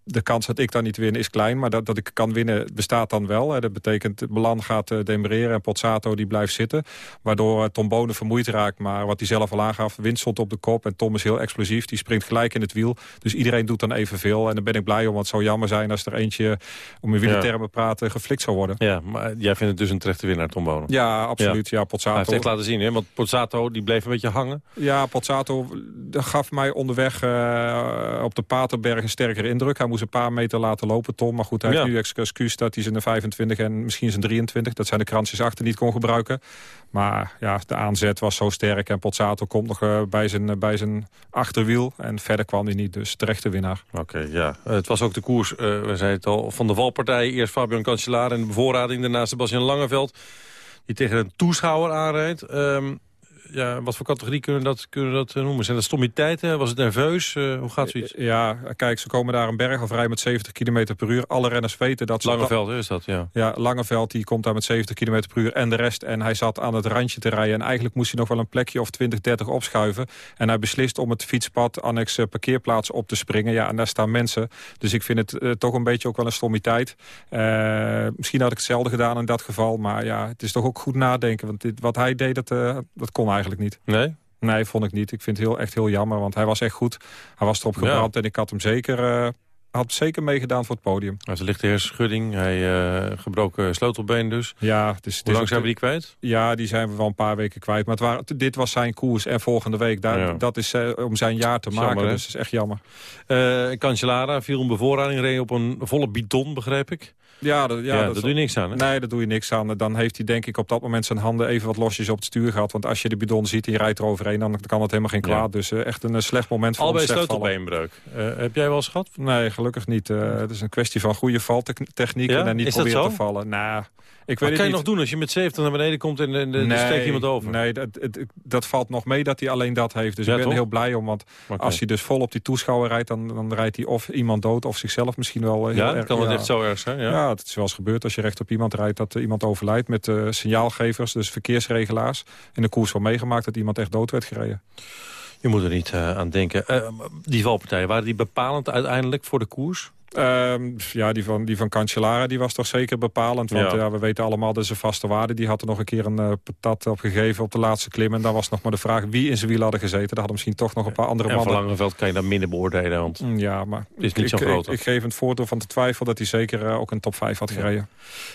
de kans dat ik dan niet win is klein, maar dat, dat ik kan winnen bestaat dan wel. Hè. Dat betekent, Belan gaat uh, demereren en Pozzato die blijft zitten. Waardoor uh, Tom Bonen vermoeid raakt, maar wat hij zelf al aangaf... wind stond op de kop en Tom is heel explosief. Die springt gelijk in het wiel. Dus iedereen doet dan evenveel. En dan ben ik blij om, want het zou jammer zijn als er eentje... om in wielertermen ja. praten, geflikt zou worden. Ja, maar jij vindt het dus een terechte winnaar, Tom Bonen? Ja, absoluut. Ja, ja Pozzato. Hij heeft echt laten zien, hè? want Pozzato die bleef een beetje hangen. Ja, Pozzato gaf mij onderweg uh, op de Paterberg een sterkere indruk. Hij moest een paar meter laten lopen, Tom. Maar goed, hij heeft nu excuus dat hij zijn 25 en misschien zijn 23... dat zijn de kransjes achter niet kon gebruiken. Maar ja, de aanzet was zo sterk en Pozzato komt nog uh, bij, zijn, uh, bij zijn achterwiel. En verder kwam hij niet, dus terechte winnaar. Oké, ja. het was ook de koers, we zeiden het al, van de valpartij. Eerst Fabian Cancellara in de bevoorrading, daarna Sebastian Langeveld... die tegen een toeschouwer aanrijdt. Um, ja, wat voor categorie kunnen we dat, kunnen dat eh, noemen? Zijn dat stommiteiten? Was het nerveus? Eh, hoe gaat zoiets? Ja, kijk, ze komen daar een berg of rijden met 70 km per uur. Alle renners weten dat ze... Langeveld is dat, ja. Ja, Langeveld die komt daar met 70 km per uur en de rest. En hij zat aan het randje te rijden. En eigenlijk moest hij nog wel een plekje of 20, 30 opschuiven. En hij beslist om het fietspad annex eh, parkeerplaats op te springen. Ja, en daar staan mensen. Dus ik vind het toch een beetje ook wel een stommiteit. Eh, misschien had ik hetzelfde gedaan in dat geval. Maar ja, het is toch ook goed nadenken. Want dit, wat hij deed, dat, dat kon eigenlijk niet. Nee? Nee, vond ik niet. Ik vind het heel, echt heel jammer, want hij was echt goed. Hij was erop gebrand en ik had hem zeker, eh, had zeker meegedaan voor het podium. Hij heeft een lichte hersenschudding. Hij gebroken sleutelbeen dus. Ja, het is, het Hoe lang zijn we die kwijt? Ja, die zijn we wel een paar weken kwijt. Maar het waren, dit was zijn koers en volgende week. Daar, Ja. Dat is eh, om zijn jaar te maken, jammer, dus het is echt jammer. Eh Cancellara viel een bevoorrading, reed op een volle bidon, begreep ik. Ja, dat, ja, Ja, dat daar doe je niks aan, hè? Nee, daar doe je niks aan. Dan heeft hij denk ik op dat moment zijn handen even wat losjes op het stuur gehad. Want als je de bidon ziet en je rijdt eroverheen, dan kan het helemaal geen Ja. kwaad. Dus eh, echt een eh, slecht moment voor vallen. sleutelbeenbreuk. Eh, heb jij wel eens gehad? Nee, gelukkig niet. Het is een kwestie van goede valtechniek Ja? en dan niet Is dat proberen zo? te vallen. Nou, ik weet kan je nog doen als je met 70 naar beneden komt en, en, en steekt iemand over? Nee, dat, het- dat valt nog mee dat hij alleen dat heeft. Dus Ja, ik ben toch? heel blij om. Want als hij dus vol op die toeschouwer rijdt... dan, dan rijdt hij of iemand dood of zichzelf misschien wel eh, Ja, erg. kan het echt zo erg zijn? Ja. Ja. het is wel eens gebeurd als je recht op iemand rijdt... dat eh, iemand overlijdt met eh, signaalgevers, dus verkeersregelaars. In de koers wel meegemaakt dat iemand echt dood werd gereden. Je moet er niet aan denken. Die valpartijen, waren die bepalend uiteindelijk voor de koers? Ehm, ja, die van, die van Cancellara die was toch zeker bepalend. Want Ja. ja. we weten allemaal dat is een vaste waarde. Die had er nog een keer een eh, patat op gegeven op de laatste klim. En dan was nog maar de vraag wie in zijn wiel hadden gezeten. Daar hadden misschien toch nog een paar andere En van mannen. Langeveld kan je dan minder beoordelen, want Mm, Ja, maar het is niet ik, zo groot. Ik, ik geef het voordeel van de twijfel dat hij zeker eh, ook een top 5 had gereden.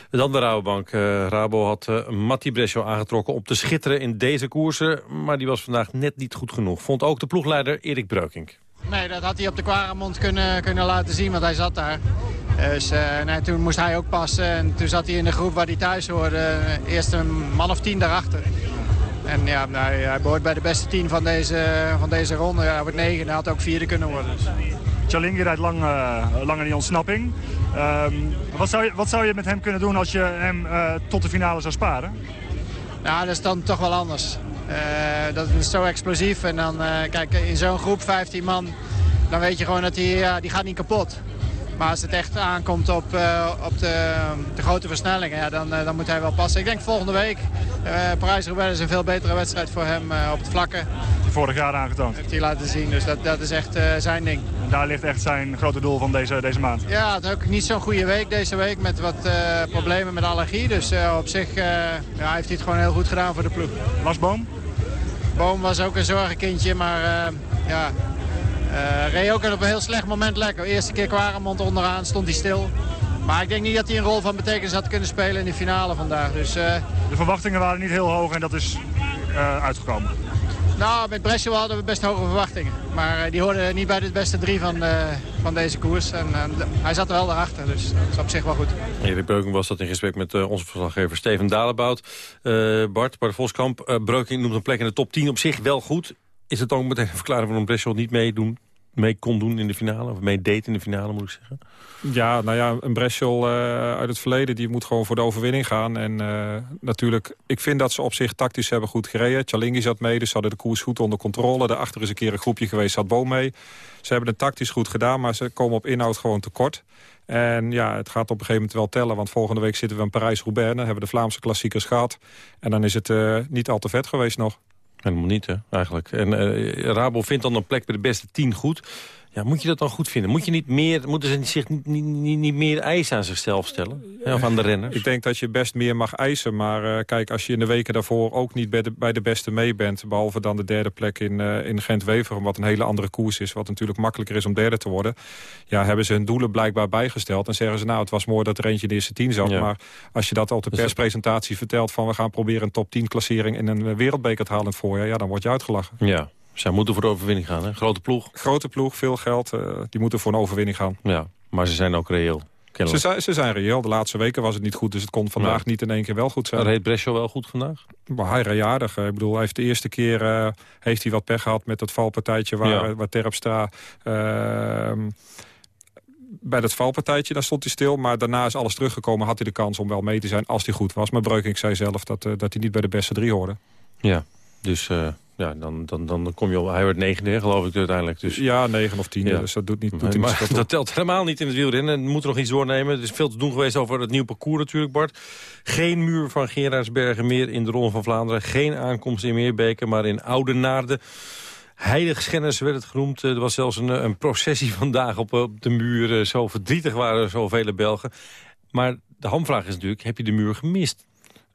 Dan de Rabobank. Eh, Rabo had Matti Brescio aangetrokken om te schitteren in deze koersen. Maar die was vandaag net niet goed genoeg. Vond ook de ploegleider Erik Breukink. Nee, dat had hij op de Quaremont kunnen, kunnen laten zien, want hij zat daar. Dus eh, nee, toen moest hij ook passen en toen zat hij in de groep waar hij thuis hoorde. eh, Eerst een man of tien daarachter. En ja, nou, hij behoort bij de beste tien van deze, van deze ronde. Ja, hij wordt negen, hij had ook vierde kunnen worden. Dus. Chalingi rijdt lang, eh, lang in die ontsnapping. Ehm, wat, zou je, wat zou je met hem kunnen doen als je hem eh, tot de finale zou sparen? Nou, dat is dan toch wel anders. Eh, dat is zo explosief. En dan, eh, kijk, in zo'n groep, 15 man, dan weet je gewoon dat ja, die gaat niet kapot. Maar als het echt aankomt op, eh, op de, de grote versnellingen, ja, dan, eh, dan moet hij wel passen. Ik denk volgende week, eh Parijs-Roubaix is een veel betere wedstrijd voor hem op het vlakke. Vorig jaar aangetoond. Heeft hij laten zien, dus dat, dat is echt zijn ding. En daar ligt echt zijn grote doel van deze, deze maand. Ja, het is ook niet zo'n goede week deze week met wat problemen met allergie. Dus op zich ja, heeft hij het gewoon heel goed gedaan voor de ploeg. Lars Boom? Boom was ook een zorgenkindje, maar ja, eh, reed ook op een heel slecht moment lekker. Eerste keer Quaremont onderaan, stond hij stil. Maar ik denk niet dat hij een rol van betekenis had kunnen spelen in de finale vandaag. Dus, eh, De verwachtingen waren niet heel hoog en dat is eh, uitgekomen. nou, met Brescia hadden we best hoge verwachtingen. Maar eh, die hoorden niet bij de beste drie van, eh, van deze koers. En hij zat er wel daarachter, dus dat is op zich wel goed. Erik Breukink was dat in gesprek met eh, onze verslaggever Steven Dalebout. Eh, Bart, Bart Voskamp, eh Breukink noemt een plek in de top 10 op zich wel goed. Is het ook meteen een verklaring waarom Brescia niet meedoen, mee kon doen in de finale? Of meedeed in de finale, moet ik zeggen? Ja, nou ja, een Breschel eh, uit het verleden... die moet gewoon voor de overwinning gaan. En eh, natuurlijk, ik vind dat ze op zich tactisch hebben goed gereden. Chalingi zat mee, dus ze hadden de koers goed onder controle. Daarachter is een keer een groepje geweest, zat Boom mee. Ze hebben het tactisch goed gedaan, maar ze komen op inhoud gewoon tekort. En ja, het gaat op een gegeven moment wel tellen. Want volgende week zitten we in Parijs-Roubaix. Dan hebben we de Vlaamse klassiekers gehad. En dan is het eh, niet al te vet geweest nog. Helemaal niet, hè, eigenlijk. En eh, Rabo vindt dan een plek bij de beste 10 goed. Ja, moet je dat dan goed vinden? Moet je niet meer, moeten ze zich niet, niet, niet, meer eisen aan zichzelf stellen? Hè, Of aan de renners? Ik denk dat je best meer mag eisen. Maar eh, kijk, als je in de weken daarvoor ook niet bij de, bij de beste mee bent... behalve dan de derde plek in, eh in Gent-Wever... wat een hele andere koers is, wat natuurlijk makkelijker is om derde te worden... ja, hebben ze hun doelen blijkbaar bijgesteld. En zeggen ze, nou, het was mooi dat er eentje in de eerste tien zat. Ja. Maar als je dat op de Dus- perspresentatie vertelt... van we gaan proberen een top 10 klassering in een wereldbeker te halen in het voorjaar... ja, dan word je uitgelachen. Ja, zij moeten voor de overwinning gaan, hè? Grote ploeg. Grote ploeg, veel geld, eh, die moeten voor een overwinning gaan. Ja, maar ze zijn ook reëel. Ze zijn, ze zijn reëel. De laatste weken was het niet goed, dus het kon vandaag niet in één keer wel goed zijn. Reed Brescia wel goed vandaag? Maar hij reed aardig. Ik bedoel, hij heeft de eerste keer eh, heeft hij wat pech gehad met dat valpartijtje waar, Ja. waar Terpstra... ehm, bij dat valpartijtje, daar stond hij stil. Maar daarna is alles teruggekomen. Had hij de kans om wel mee te zijn als hij goed was. Maar Breukink zei zelf dat, eh, dat hij niet bij de beste drie hoorde. Ja. Dus uh, ja, dan, dan, dan kom je op... Hij wordt negende, geloof ik uiteindelijk. Dus, ja, negen of tien. Ja. Dus dat doet niet... Doet nee, maar, dat telt helemaal niet in het wielrennen. En we moeten nog iets doornemen. Er is veel te doen geweest over het nieuwe parcours natuurlijk, Bart. Geen muur van Gerardsbergen meer in de Ronde van Vlaanderen. Geen aankomst in Meerbeke, maar in Oudenaarde. Heiligschennis werd het genoemd. Er was zelfs een, een processie vandaag op, op de muur. Zo verdrietig waren zoveel Belgen. Maar de hamvraag is natuurlijk, heb je de muur gemist?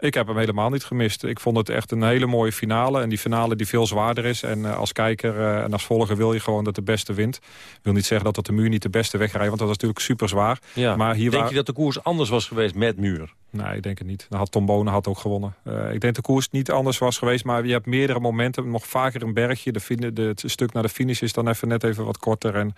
Ik heb hem helemaal niet gemist. Ik vond het echt een hele mooie finale. En die finale die veel zwaarder is. En uh, als kijker uh, en als volger wil je gewoon dat de beste wint. Ik wil niet zeggen dat dat de muur niet de beste wegrijdt. Want dat was natuurlijk super zwaar. Ja. Maar hier denk je dat de koers anders was geweest met muur? Nee, ik denk het niet. Dan had Tom Bonen had ook gewonnen. Uh, ik denk dat de koers niet anders was geweest. Maar je hebt meerdere momenten. Nog vaker een bergje. De, de, het stuk naar de finish is dan even net even wat korter. En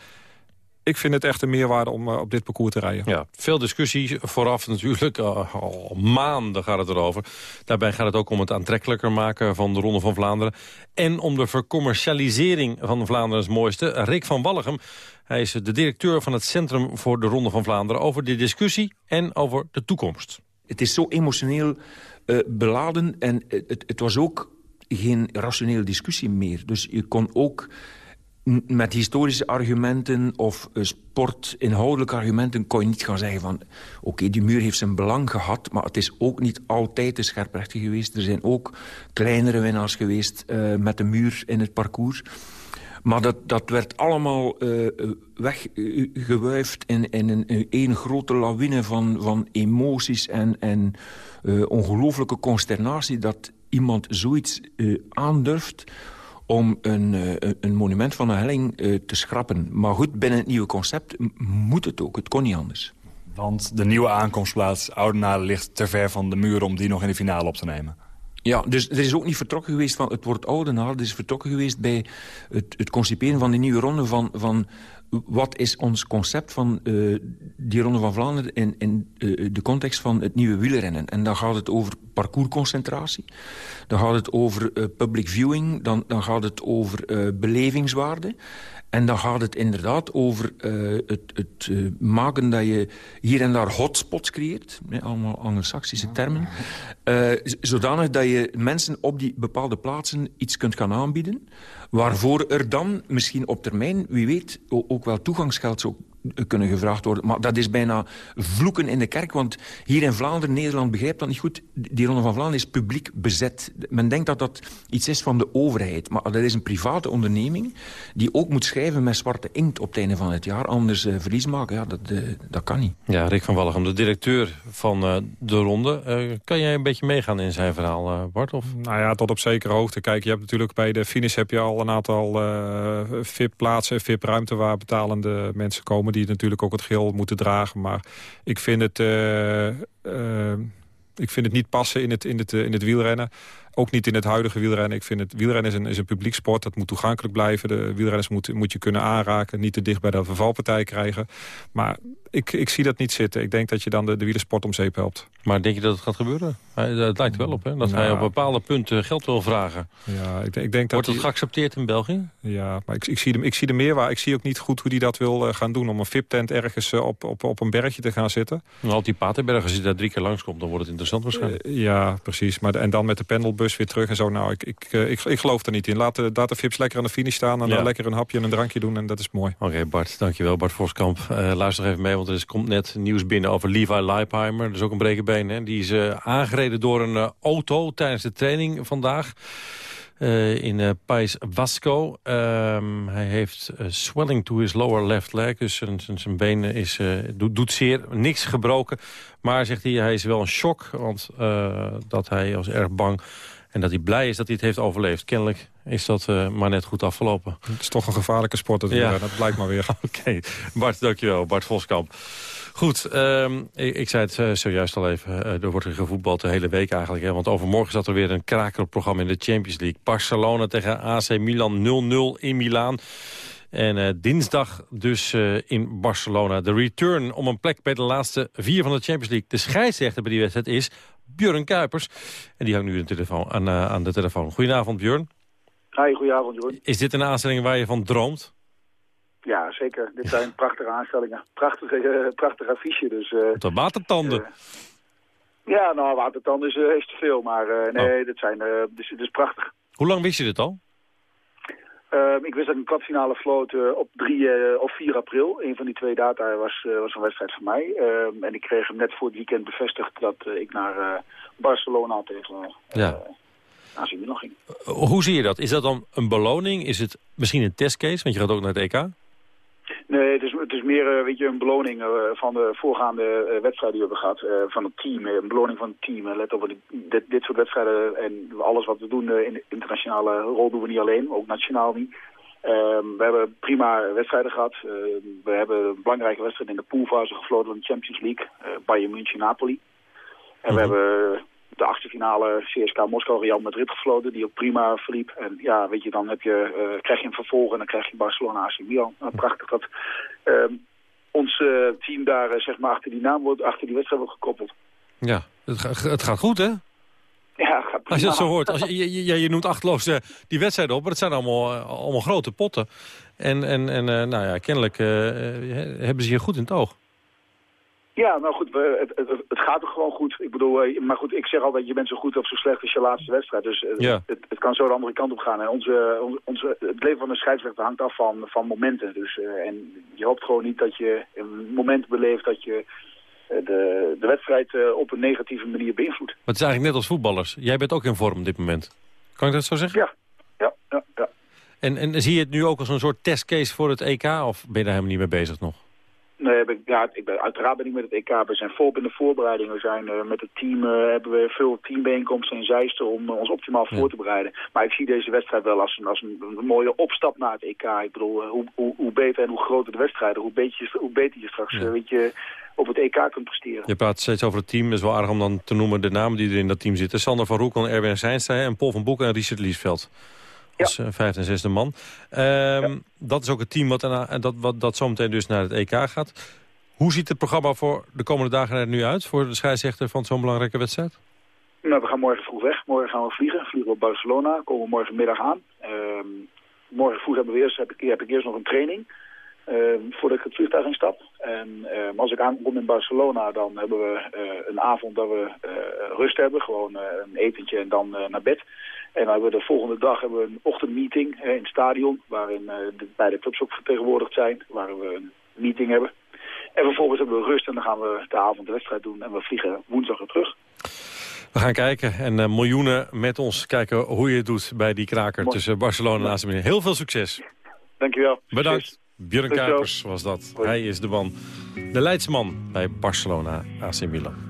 ik vind het echt een meerwaarde om uh, op dit parcours te rijden. Ja, veel discussie vooraf natuurlijk. Uh, al maanden gaat het erover. Daarbij gaat het ook om het aantrekkelijker maken van de Ronde van Vlaanderen. En om de vercommercialisering van Vlaanderens mooiste. Rick van Wallegem, hij is de directeur van het Centrum voor de Ronde van Vlaanderen... over de discussie en over de toekomst. Het is zo emotioneel uh, beladen en het, het was ook geen rationele discussie meer. Dus je kon ook met historische argumenten of uh, sportinhoudelijke argumenten kon je niet gaan zeggen van... oké, die muur heeft zijn belang gehad, maar het is ook niet altijd de scherprechter geweest. Er zijn ook kleinere winnaars geweest uh, met de muur in het parcours. Maar dat, dat werd allemaal uh, weggewuifd in, in een, in grote lawine van, van emoties en, en ongelooflijke consternatie... dat iemand zoiets aandurft om een, uh, een monument van een helling uh, te schrappen. Maar goed, binnen het nieuwe concept moet het ook. Het kon niet anders. Want de nieuwe aankomstplaats Oudenaarde ligt te ver van de muur... om die nog in de finale op te nemen. Ja, dus er is ook niet vertrokken geweest van het woord Oudenaarde. Er is vertrokken geweest bij het, het conciperen van die nieuwe ronde... van, van wat is ons concept van uh, die Ronde van Vlaanderen... in, in uh, de context van het nieuwe wielrennen. En dan gaat het over parcoursconcentratie. Dan gaat het over uh, public viewing. Dan, dan gaat het over belevingswaarde. En dan gaat het inderdaad over het, het maken dat je hier en daar hotspots creëert. Allemaal anglo-saxische termen. zodanig dat je mensen op die bepaalde plaatsen iets kunt gaan aanbieden... waarvoor er dan misschien op termijn, wie weet... ook wel toegangsgeld zou kunnen gevraagd worden. Maar dat is bijna vloeken in de kerk, want hier in Vlaanderen, Nederland begrijpt dat niet goed. Die Ronde van Vlaanderen is publiek bezet. Men denkt dat dat iets is van de overheid, maar dat is een private onderneming die ook moet schrijven met zwarte inkt op het einde van het jaar, anders uh, verlies maken. Ja, dat, uh, dat kan niet. Ja, Rick van Wallegem, de directeur van uh, de Ronde. kan jij een beetje meegaan in zijn verhaal, Bart? Of? Nou ja, tot op zekere hoogte. Kijk, je hebt natuurlijk bij de finish heb je al een aantal VIP-plaatsen, VIP-ruimte waar betalende mensen komen die natuurlijk ook het geel moeten dragen. Maar ik vind het, uh, uh, ik vind het niet passen in het, in, het, in het wielrennen. Ook niet in het huidige wielrennen. Ik vind het wielrennen is een, is een publiek sport. Dat moet toegankelijk blijven. De wielrenners moet, moet je kunnen aanraken. Niet te dicht bij de vervalpartij krijgen. Maar ik, ik zie dat niet zitten. Ik denk dat je dan de, de wielersport om zeep helpt. Maar denk je dat het gaat gebeuren? Het lijkt wel op, hè? Dat nou, hij op bepaalde punten geld wil vragen. Ja, ik, ik denk dat Wordt het geaccepteerd in België? Ja, maar ik, ik, zie, de, ik zie de meerwaarde. Ik zie ook niet goed hoe hij dat wil uh, gaan doen. Om een VIP-tent ergens uh, op, op, op een bergje te gaan zitten. Nou, op die Paterberg, als je daar drie keer langskomt... dan wordt het interessant waarschijnlijk. Uh, ja, precies. Maar de, en dan met de pendelbus weer terug en zo. Nou, ik, ik, ik, ik geloof er niet in. Laat de, VIP's lekker aan de finish staan... en ja. dan lekker een hapje en een drankje doen. En dat is mooi. Oké, okay, Bart. Dankjewel, Bart Voskamp. luister even mee, want er is, komt net nieuws binnen over Levi Leipheimer. Dat is ook een brekenbeen, hè? Die is aangereden door een uh, auto tijdens de training vandaag. Uh, in uh, Pais Vasco. Um, hij heeft swelling to his lower left leg. Dus zijn, zijn been is, doet, doet, zeer. Niks gebroken. Maar zegt hij, hij is wel een shock. Want dat hij was erg bang. En dat hij blij is dat hij het heeft overleefd. Kennelijk is dat maar net goed afgelopen. Het is toch een gevaarlijke sport. Dat, ja. dat blijkt maar weer. Oké, okay. Bart, dankjewel. Bart Voskamp. Goed, um, ik, ik, zei het uh, zojuist al even. Er wordt er gevoetbald de hele week eigenlijk. Hè, want overmorgen zat er weer een krakerprogramma programma in de Champions League. Barcelona tegen AC Milan 0-0 in Milaan. En uh, dinsdag dus in Barcelona. De return om een plek bij de laatste vier van de Champions League. De scheidsrechter bij die wedstrijd is Björn Kuipers. En die hangt nu de telefoon, aan, aan de telefoon. Goedenavond Björn. Hi, goedenavond Jeroen. Is dit een aanstelling waar je van droomt? Ja, zeker. Dit zijn prachtige aanstellingen. Prachtige, uh, prachtig affiche. Dus, uh, de watertanden. Uh, ja, nou, watertanden is, is te veel. Maar nee, oh. dit, zijn, dus, dit is prachtig. Hoe lang wist je dit al? Ehm, ik wist dat ik een kwartfinale floot eh, op 3 eh, of 4 april. Een van die twee data was, eh, was een wedstrijd voor mij. Ehm, en ik kreeg hem net voor het weekend bevestigd dat eh, ik naar Barcelona tegen Ja. AC Milan ging. Hoe zie je dat? Is dat dan een beloning? Is het misschien een testcase? Want je gaat ook naar het EK. Nee, het is, het is meer eh, weet je, een beloning eh, van de voorgaande eh, wedstrijden die we hebben gehad. eh, van het team, een beloning van het team. Let op, dit, dit soort wedstrijden en alles wat we doen in de internationale rol doen we niet alleen, ook nationaal niet. Ehm, we hebben prima wedstrijden gehad. Eh, we hebben een belangrijke wedstrijd in de poolfase gefloten van de Champions League. eh Bayern München, Napoli. En we hebben de achtste finale CSK Moskou Real Madrid gefloten, die ook prima verliep. En ja, weet je, dan heb je, eh, krijg je een vervolg en dan krijg je Barcelona AC Milan. Nou, prachtig dat ehm, ons eh, team daar eh, zeg maar achter die naam wordt, achter die wedstrijd wordt gekoppeld. Ja, het, ga- het gaat goed, hè? Ja, gaat prima. Als je dat zo hoort. Als je, je, je, je noemt achterloos eh, die wedstrijden op, maar het zijn allemaal, eh, allemaal grote potten. En, en, en eh, nou ja, kennelijk eh, eh, hebben ze je goed in het oog. Ja, nou goed, het, het, het gaat toch gewoon goed. Ik bedoel, eh, maar goed, ik zeg altijd, je bent zo goed of zo slecht als je laatste wedstrijd. Dus eh, Ja. het, het kan zo de andere kant op gaan. En onze, onze, onze, het leven van een scheidsrechter hangt af van, van momenten. Dus, eh, en je hoopt gewoon niet dat je een moment beleeft dat je eh, de, de wedstrijd eh, op een negatieve manier beïnvloedt. Maar het is eigenlijk net als voetballers. Jij bent ook in vorm op dit moment. Kan ik dat zo zeggen? Ja, ja, ja. ja. En, en zie je het nu ook als een soort testcase voor het EK? Of ben je daar helemaal niet mee bezig nog? Nee, ik, ja, ik ben, uiteraard ben ik met het EK. We zijn volop in de voorbereiding. We zijn eh, met het team, eh, hebben we veel teambijeenkomsten in Zeisten om eh, ons optimaal voor te bereiden. Maar ik zie deze wedstrijd wel als een, als een, een mooie opstap naar het EK. Ik bedoel, hoe, hoe, hoe beter en hoe groter de wedstrijden, hoe beter je, hoe beter je straks weet je, op het EK kunt presteren. Je praat steeds over het team. Dat is wel aardig om dan te noemen de namen die er in dat team zitten. Sander van Roekel en Erwin Zijnstra en Paul van Boek en Richard Liesveld. Als eh, vijfde en zesde man. Ehm, Dat is ook het team wat, daarna- dat, wat, dat zometeen dus naar het EK gaat. Hoe ziet het programma voor de komende dagen er nu uit... voor de scheidsrechter van zo'n belangrijke wedstrijd? Nou, we gaan morgen vroeg weg. Morgen gaan we vliegen. Vliegen we op Barcelona. Komen we morgenmiddag aan. Ehm, morgen vroeg hebben we eerst, heb, ik, heb ik eerst nog een training. ehm, voordat ik het vliegtuig instap. En als ik aankom in Barcelona, dan hebben we eh, een avond dat we eh, rust hebben. Gewoon een etentje en dan naar bed. En dan hebben we de volgende dag hebben we een ochtendmeeting in het stadion. Waarin eh, de beide clubs ook vertegenwoordigd zijn. Waar we een meeting hebben. En vervolgens hebben we rust en dan gaan we de avond de wedstrijd doen. En we vliegen woensdag weer terug. We gaan kijken en eh, miljoenen met ons kijken hoe je het doet... bij die kraker Mooi. tussen Barcelona en AC Milan. Heel veel succes. Dankjewel. Bedankt. Björn Dankjewel. Kuipers was dat. Hij is de man, de leidsman bij Barcelona AC Milan.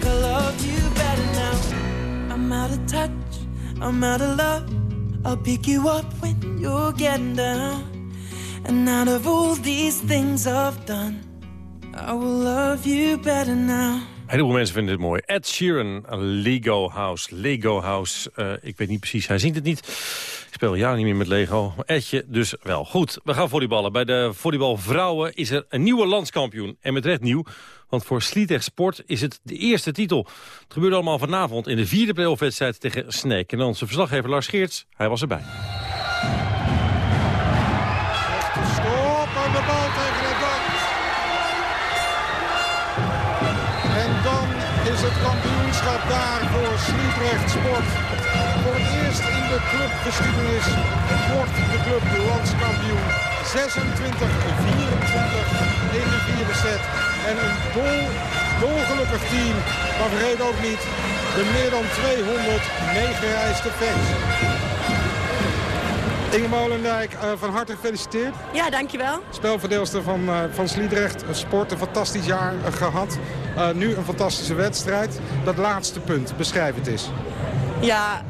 think I love you better now. I'm out of touch, I'm out of love. I'll pick you up when you're getting down. And out of all these things I've done, I will love you better now. Een heleboel mensen vinden dit mooi. Ed Sheeran, Lego House. Lego House, eh, ik weet niet precies, hij zingt het niet. Ik speel jaren niet meer met Lego. Edje dus wel. Goed, we gaan volleyballen. Bij de volleybalvrouwen is er een nieuwe landskampioen. En met recht nieuw, want voor Sliedrecht Sport is het de eerste titel. Het gebeurde allemaal vanavond in de vierde playoff-wedstrijd tegen Sneek. En onze verslaggever Lars Geerts, hij was erbij. De bal tegen het dak. En dan is het kampioenschap daar voor Sliedrecht Sport. Voor het eerst in de clubgeschiedenis wordt de club landskampioen. 26-24 in de vierde set. En een dol, dolgelukkig team. Maar vergeet ook niet de meer dan 200 meegereisde fans. Inge Molendijk, eh, van harte gefeliciteerd. Ja, dankjewel. Spelverdeelster van, eh, van Sliedrecht. Een Sport, een fantastisch jaar eh, gehad. Eh, nu een fantastische wedstrijd. Dat laatste punt, beschrijf het eens. Ja,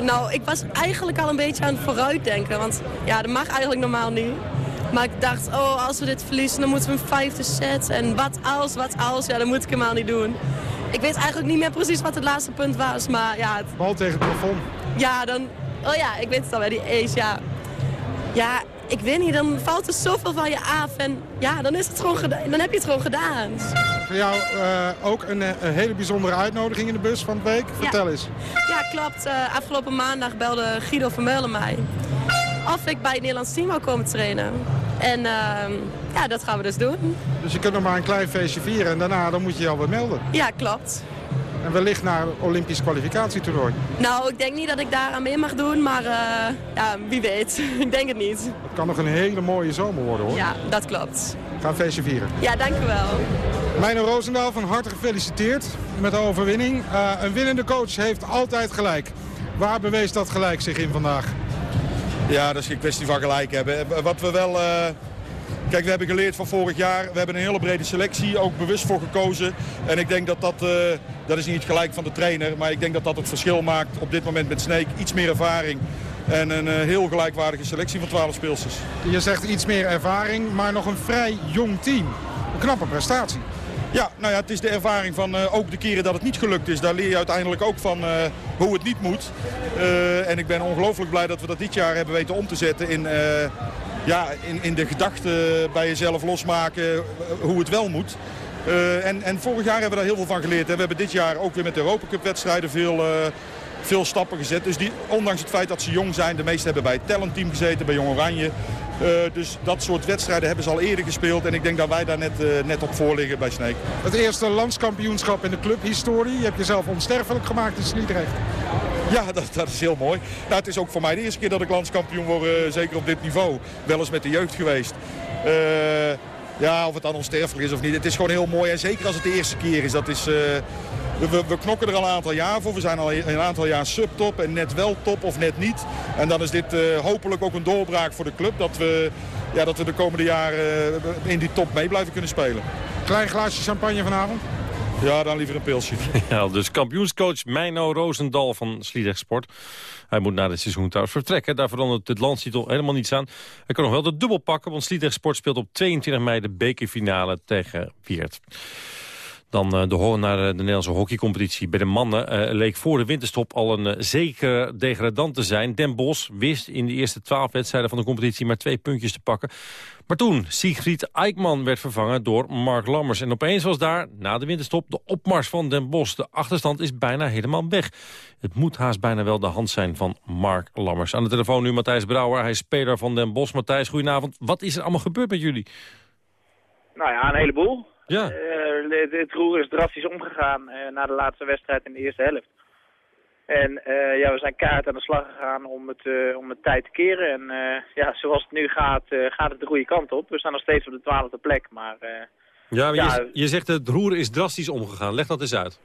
nou, ik was eigenlijk al een beetje aan het vooruitdenken. Want ja, dat mag eigenlijk normaal niet. Maar ik dacht, oh, als we dit verliezen, dan moeten we een vijfde set. En wat als, wat als, ja, dat moet ik helemaal niet doen. Ik weet eigenlijk niet meer precies wat het laatste punt was. Maar ja, het- Bal tegen het plafond. ja dan... Oh ja, ik weet het al bij die ace, ja. Ja, ik weet niet, dan valt er zoveel van je af. En ja, dan, is het gewoon gedaan, dan heb je het gewoon gedaan. Voor jou eh, ook een, eh, een hele bijzondere uitnodiging in de bus van de week. Vertel eens. Ja, klopt. Eh, afgelopen maandag belde Guido Vermeulen mij. Of ik bij het Nederlands team wou komen trainen. En ehm, ja, dat gaan we dus doen. Dus je kunt nog maar een klein feestje vieren en daarna dan moet je je alweer melden. Ja, klopt. En wellicht naar Olympisch kwalificatietoernooi. Nou, ik denk niet dat ik daar aan mee mag doen, maar eh, ja, wie weet. ik denk het niet. Het kan nog een hele mooie zomer worden hoor. Ja, dat klopt. Ga een feestje vieren. Ja, dank u wel. Meino Roosendaal, van harte gefeliciteerd met de overwinning. Eh, een winnende coach heeft altijd gelijk. Waar bewees dat gelijk zich in vandaag? Ja, dat is geen kwestie van gelijk hebben. Wat we wel... eh, Kijk, we hebben geleerd van vorig jaar. We hebben een hele brede selectie, ook bewust voor gekozen. En ik denk dat dat, eh, dat is niet gelijk van de trainer, maar ik denk dat dat het verschil maakt op dit moment met Sneek. Iets meer ervaring en een eh, heel gelijkwaardige selectie van 12 speelsters. Je zegt iets meer ervaring, maar nog een vrij jong team. Een knappe prestatie. Ja, nou ja, het is de ervaring van eh, ook de keren dat het niet gelukt is. Daar leer je uiteindelijk ook van eh, hoe het niet moet. Eh, en ik ben ongelooflijk blij dat we dat dit jaar hebben weten om te zetten in, ja, in, in de gedachten bij jezelf losmaken hoe het wel moet. En, en vorig jaar hebben we daar heel veel van geleerd. We hebben dit jaar ook weer met de Europa Cup wedstrijden veel, veel stappen gezet. Dus die, ondanks het feit dat ze jong zijn, de meesten hebben bij het talentteam gezeten, bij Jong Oranje. Eh, dus dat soort wedstrijden hebben ze al eerder gespeeld. En ik denk dat wij daar net, eh, net op voor liggen bij Sneek. Het eerste landskampioenschap in de clubhistorie. Je hebt jezelf onsterfelijk gemaakt in Sliedrecht. Ja, dat, dat is heel mooi. Nou, het is ook voor mij de eerste keer dat ik landskampioen word, eh, zeker op dit niveau. Wel eens met de jeugd geweest. Ja, of het dan onsterfelijk is of niet. Het is gewoon heel mooi. En zeker als het de eerste keer is. Dat is we, we knokken er al een aantal jaar voor. We zijn al een aantal jaar subtop en net wel top of net niet. En dan is dit eh, hopelijk ook een doorbraak voor de club. Dat we, ja, dat we de komende jaren eh, in die top mee blijven kunnen spelen. Klein glaasje champagne vanavond? Ja, dan liever een pilsje. Ja, dus kampioenscoach Meino Roosendal van Sliedrecht Sport. Hij moet na dit seizoen trouwens vertrekken. Daar verandert het landstitel helemaal niets aan. Hij kan nog wel de dubbel pakken, want Sliedrecht Sport speelt op 22 mei de bekerfinale tegen Weert. Dan eh, de naar eh, de Nederlandse hockeycompetitie. Bij de mannen eh, leek voor de winterstop al een uh, zekere degradant te zijn. Den Bosch wist in de eerste twaalf wedstrijden van de competitie maar twee puntjes te pakken. Maar toen Siegfried Eikman werd vervangen door Mark Lammers. En opeens was daar, na de winterstop, de opmars van Den Bosch. De achterstand is bijna helemaal weg. Het moet haast bijna wel de hand zijn van Mark Lammers. Aan de telefoon nu Matthijs Brouwer. Hij is speler van Den Bosch. Matthijs, goedenavond. Wat is er allemaal gebeurd met jullie? Nou ja, een heleboel. Ja. Eh, het, het roer is drastisch omgegaan eh, na de laatste wedstrijd in de eerste helft. En eh, ja, we zijn kaart aan de slag gegaan om het, om het tijd te keren. En ja, zoals het nu gaat, gaat het de goede kant op. We staan nog steeds op de twaalfde plek, maar... Ja, maar Ja. Je, je zegt het roer is drastisch omgegaan. Leg dat eens uit.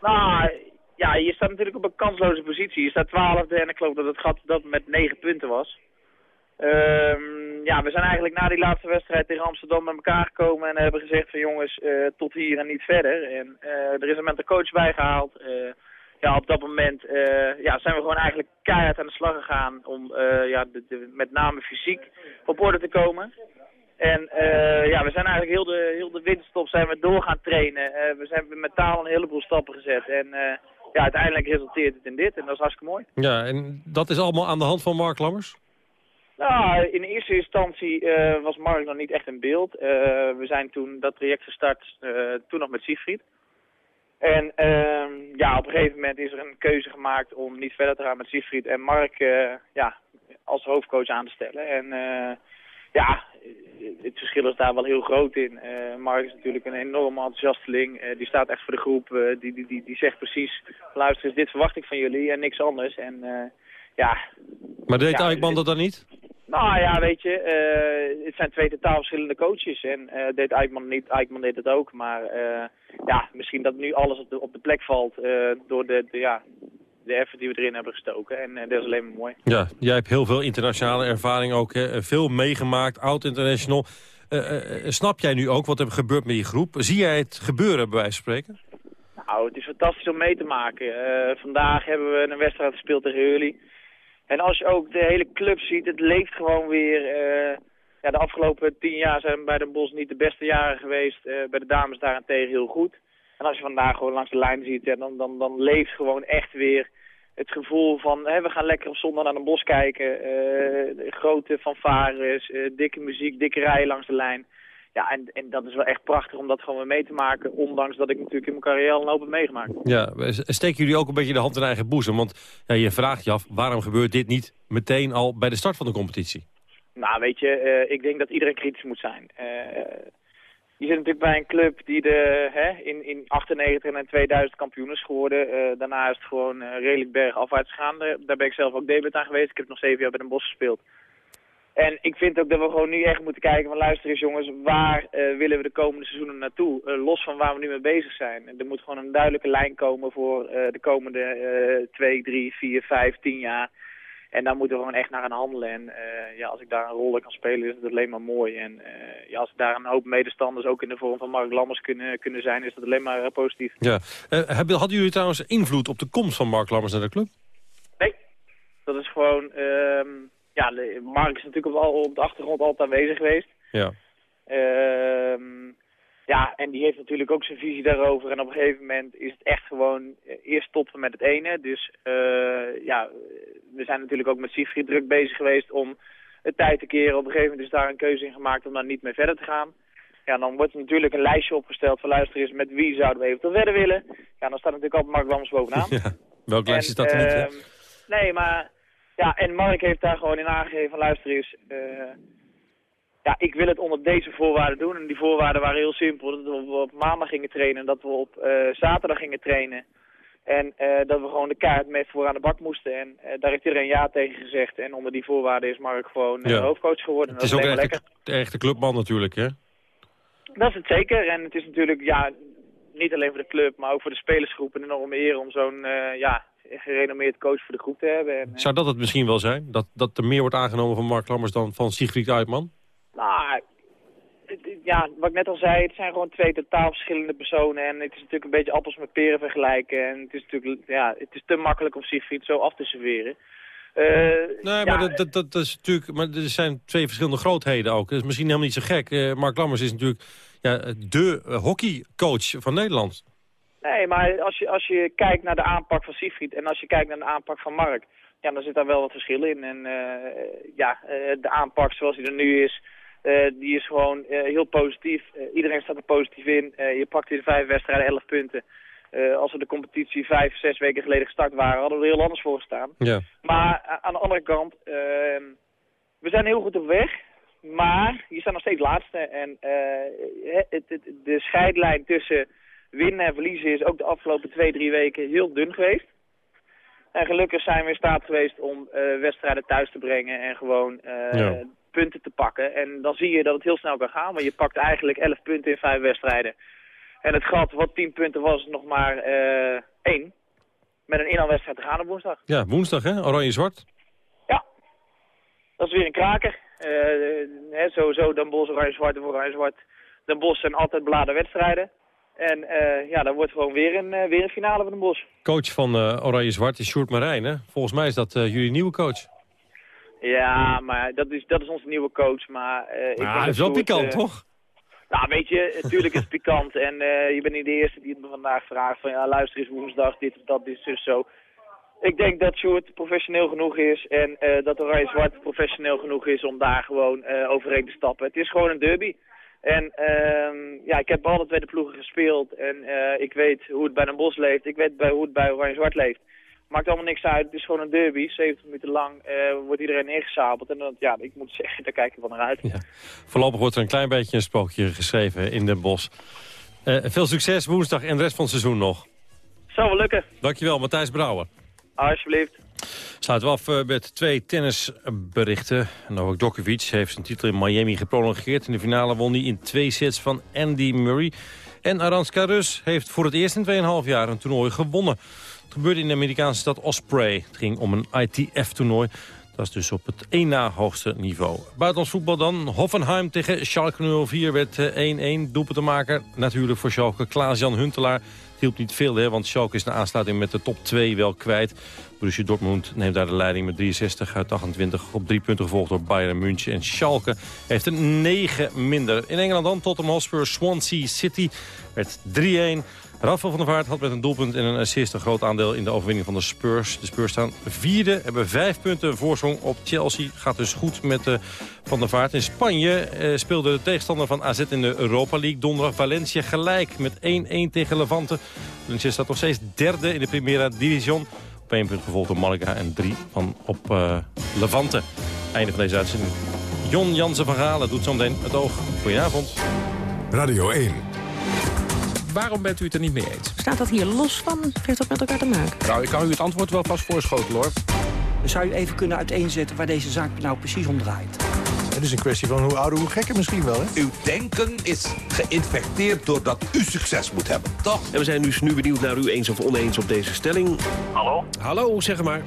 Nou, ja, je staat natuurlijk op een kansloze positie. Je staat twaalfde en ik geloof dat het gat dat met negen punten was. Ehm, ja, we zijn eigenlijk na die laatste wedstrijd tegen Amsterdam bij elkaar gekomen en hebben gezegd van jongens, eh, tot hier en niet verder. En eh, er is een mental coach bijgehaald. Eh, ja, op dat moment ja, zijn we gewoon eigenlijk keihard aan de slag gegaan om ja, met name fysiek op orde te komen. En ja, we zijn eigenlijk heel de, heel de winterstop zijn we door gaan trainen. We zijn mentaal een heleboel stappen gezet. En ja, uiteindelijk resulteert het in dit. En dat is hartstikke mooi. Ja, en dat is allemaal aan de hand van Mark Lammers? Nou, in eerste instantie eh, was Mark nog niet echt in beeld. Eh, we zijn toen dat traject gestart, eh, toen nog met Siegfried. En ehm, ja, op een gegeven moment is er een keuze gemaakt om niet verder te gaan met Siegfried en Mark ja, als hoofdcoach aan te stellen. En ja, het verschil is daar wel heel groot in. Mark is natuurlijk een enorm enthousiasteling. Die staat echt voor de groep. Die, die, die, die zegt precies, luister eens, dit verwacht ik van jullie en niks anders. En ja, Maar deed Ja, Eikman dat dan niet? Nou ja, weet je, eh, het zijn twee totaal verschillende coaches. En eh deed Eikman niet, Eikman deed het ook. Maar eh, ja, misschien dat nu alles op de, op de plek valt door de, de, ja, de effort die we erin hebben gestoken. En dat is alleen maar mooi. Ja, jij hebt heel veel internationale ervaring ook. Hè? Veel meegemaakt, oud-international. Snap jij nu ook wat er gebeurt met die groep? Zie jij het gebeuren, bij wijze van spreken? Nou, het is fantastisch om mee te maken. Vandaag hebben we een wedstrijd gespeeld tegen jullie. En als je ook de hele club ziet, het leeft gewoon weer. eh, ja, de afgelopen tien jaar zijn bij Den Bosch niet de beste jaren geweest. Eh, bij de dames daarentegen heel goed. En als je vandaag gewoon langs de lijn ziet, ja, dan, dan, dan leeft gewoon echt weer het gevoel van... Hè, we gaan lekker op zondag naar Den Bosch kijken. eh, grote fanfares, dikke muziek, dikke rijen langs de lijn. Ja, en, en dat is wel echt prachtig om dat gewoon weer mee te maken. Ondanks dat ik natuurlijk in mijn carrière al een hoop heb meegemaakt. Ja, steken jullie ook een beetje de hand in eigen boezem? Want ja, je vraagt je af, waarom gebeurt dit niet meteen al bij de start van de competitie? Nou, weet je, eh, ik denk dat iedereen kritisch moet zijn. Eh, je zit natuurlijk bij een club die de, hè, in, in 98 en 2000 kampioen is geworden. Eh, daarna is het gewoon redelijk bergafwaarts gegaan. Daar ben ik zelf ook debuut aan geweest. Ik heb nog zeven jaar bij Den Bosch gespeeld. En ik vind ook dat we gewoon nu echt moeten kijken van luister eens jongens, waar eh, willen we de komende seizoenen naartoe? Eh, los van waar we nu mee bezig zijn. Er moet gewoon een duidelijke lijn komen voor eh, de komende eh, twee, drie, vier, vijf, tien jaar. En daar moeten we gewoon echt naar gaan handelen. En ja, als ik daar een rol in kan spelen, is het alleen maar mooi. En ja, als daar een hoop medestanders ook in de vorm van Mark Lammers kunnen, kunnen zijn, is dat alleen maar positief. Ja. Hadden jullie trouwens invloed op de komst van Mark Lammers naar de club? Dat is gewoon, ehm, ja, Mark is natuurlijk op, op de achtergrond altijd aanwezig geweest. Ja. Ehm, ja, en die heeft natuurlijk ook zijn visie daarover. En op een gegeven moment is het echt gewoon eh, eerst stoppen met het ene. Dus eh, ja, we zijn natuurlijk ook met Siegfried druk bezig geweest om het tijd te keren. Op een gegeven moment is daar een keuze in gemaakt om daar niet mee verder te gaan. Ja, dan wordt er natuurlijk een lijstje opgesteld van luister eens, met wie zouden we eventueel verder willen. Ja, dan staat natuurlijk altijd Mark Lammers bovenaan. Ja. Welk lijstje staat er niet? ehm, Nee, maar ja, en Mark heeft daar gewoon in aangegeven luister eens, eh, ja, ik wil het onder deze voorwaarden doen. En die voorwaarden waren heel simpel. Dat we op maandag gingen trainen, dat we op eh, zaterdag gingen trainen. En eh, dat we gewoon de kaart met voor aan de bak moesten. En daar heeft iedereen ja tegen gezegd. En onder die voorwaarden is Mark gewoon Ja. hoofdcoach geworden. Het is dat ook echt lekker. de, echte clubman natuurlijk, hè? Dat is het zeker. En het is natuurlijk, ja, niet alleen voor de club, maar ook voor de spelersgroep een enorme eer om zo'n, ja, gerenommeerd coach voor de groep te hebben. En, Zou dat het misschien wel zijn? Dat, dat er meer wordt aangenomen van Mark Lammers dan van Sigrid Uitman? Nou, het- het- ja, wat ik net al zei, het zijn gewoon twee totaal verschillende personen. En het is natuurlijk een beetje appels met peren vergelijken. En het is natuurlijk, ja, het is te makkelijk om Siegfried zo af te serveren. Eh, Nee, maar dat, dat, dat, is natuurlijk, maar er zijn twee verschillende grootheden ook. Dat is misschien helemaal niet zo gek. Eh, Mark Lammers is natuurlijk ja, de hockeycoach van Nederland. Nee, maar als je, als je kijkt naar de aanpak van Siegfried en als je kijkt naar de aanpak van Mark, ja, dan zit daar wel wat verschil in. En eh, ja, eh, de aanpak zoals hij er nu is, eh, die is gewoon heel positief. Iedereen staat er positief in. Je pakt in vijf wedstrijden elf punten. Als we de competitie vijf, zes weken geleden gestart waren, hadden we er heel anders voor gestaan. Ja. Maar aan de andere kant, ehm, we zijn heel goed op weg. maar je staat nog steeds laatste. En het, het, de scheidlijn tussen winnen en verliezen is ook de afgelopen twee, drie weken heel dun geweest. En gelukkig zijn we in staat geweest om uh, wedstrijden thuis te brengen en gewoon uh, ja. punten te pakken. En dan zie je dat het heel snel kan gaan, want je pakt eigenlijk 11 punten in vijf wedstrijden. En het gat wat 10 punten was nog maar één. Met een inhaalwedstrijd te gaan op woensdag. Ja, woensdag hè? Oranje-zwart. Ja, dat is weer een kraker. hè, sowieso Dan Bos, Oranje-zwart en Oranje-zwart. Den Bos zijn altijd beladen wedstrijden. En uh, ja, dan wordt gewoon weer een, uh, weer een finale van de Bos. Coach van uh, Oranje-Zwart is Sjoerd Marijn, hè? Volgens mij is dat jullie nieuwe coach. Ja, maar dat is, dat is onze nieuwe coach. Maar, ik ja, dat is wel pikant, toch? Nou, weet je, natuurlijk is het pikant. En je bent niet de eerste die het me vandaag vraagt van... ja, luister eens woensdag, dit of dat, dit is zo. Ik denk dat Sjoerd professioneel genoeg is... en dat Oranje-Zwart professioneel genoeg is om daar gewoon overheen te stappen. Het is gewoon een derby. En uh, ja, ik heb bij alle twee de ploegen gespeeld en uh, ik weet hoe het bij een bos leeft. Ik weet bij hoe het bij Oranje-Zwart leeft. Maakt allemaal niks uit. Het is gewoon een derby. 70 minuten lang uh, wordt iedereen ingesabeld. En dat, ja, ik moet zeggen, daar kijk ik wel naar uit. Ja. Voorlopig wordt er een klein beetje een spookje geschreven in Den Bos. Uh, veel succes woensdag en de rest van het seizoen nog. Zal wel lukken. Dankjewel, Matthijs Brouwer. Alsjeblieft. Sluiten we af eh, met twee tennisberichten. Novak Djokovic heeft zijn titel in Miami geprolongeerd. In de finale won hij in twee sets van Andy Murray. En Aranska Rus heeft voor het eerst in 2,5 jaar een toernooi gewonnen. Het gebeurde in de Amerikaanse stad Osprey. Het ging om een ITF-toernooi. Dat is dus op het één na hoogste niveau. Buitenlands voetbal dan. Hoffenheim tegen Schalke 04 werd 1-1. Eh, Doelpunt te maken natuurlijk voor Schalke. Klaas-Jan Huntelaar hielp niet veel, hè, want Schalke is de aansluiting met de top 2 wel kwijt. Borussia Dortmund neemt daar de leiding met 63 uit 28 op drie punten gevolgd door Bayern München. En Schalke heeft een 9 minder. In Engeland dan Tottenham Hotspur Swansea City werd 3-1. Rafael van der Vaart had met een doelpunt en een assist een groot aandeel in de overwinning van de Spurs. De Spurs staan vierde, hebben vijf punten voorsprong op Chelsea. Gaat dus goed met de Van der Vaart. In Spanje eh, speelde de tegenstander van AZ in de Europa League donderdag Valencia gelijk met 1-1 tegen Levante. Valencia staat nog steeds derde in de Primera Division. Op één punt gevolgd door Malaga en drie van op uh, Levante. Einde van deze uitzending. Jon Jansen van Galen doet zo meteen het oog. Goedenavond. Radio 1. Waarom bent u het er niet mee eens? Staat dat hier los van? Heeft dat met elkaar te maken? Nou, ik kan u het antwoord wel vast voorschoten, hoor. Zou u even kunnen uiteenzetten waar deze zaak nou precies om draait? Het is een kwestie van hoe ouder, hoe gekker misschien wel, hè? Uw denken is geïnfecteerd doordat u succes moet hebben, toch? En we zijn dus nu benieuwd naar u eens of oneens op deze stelling. Hallo? Hallo, zeg maar.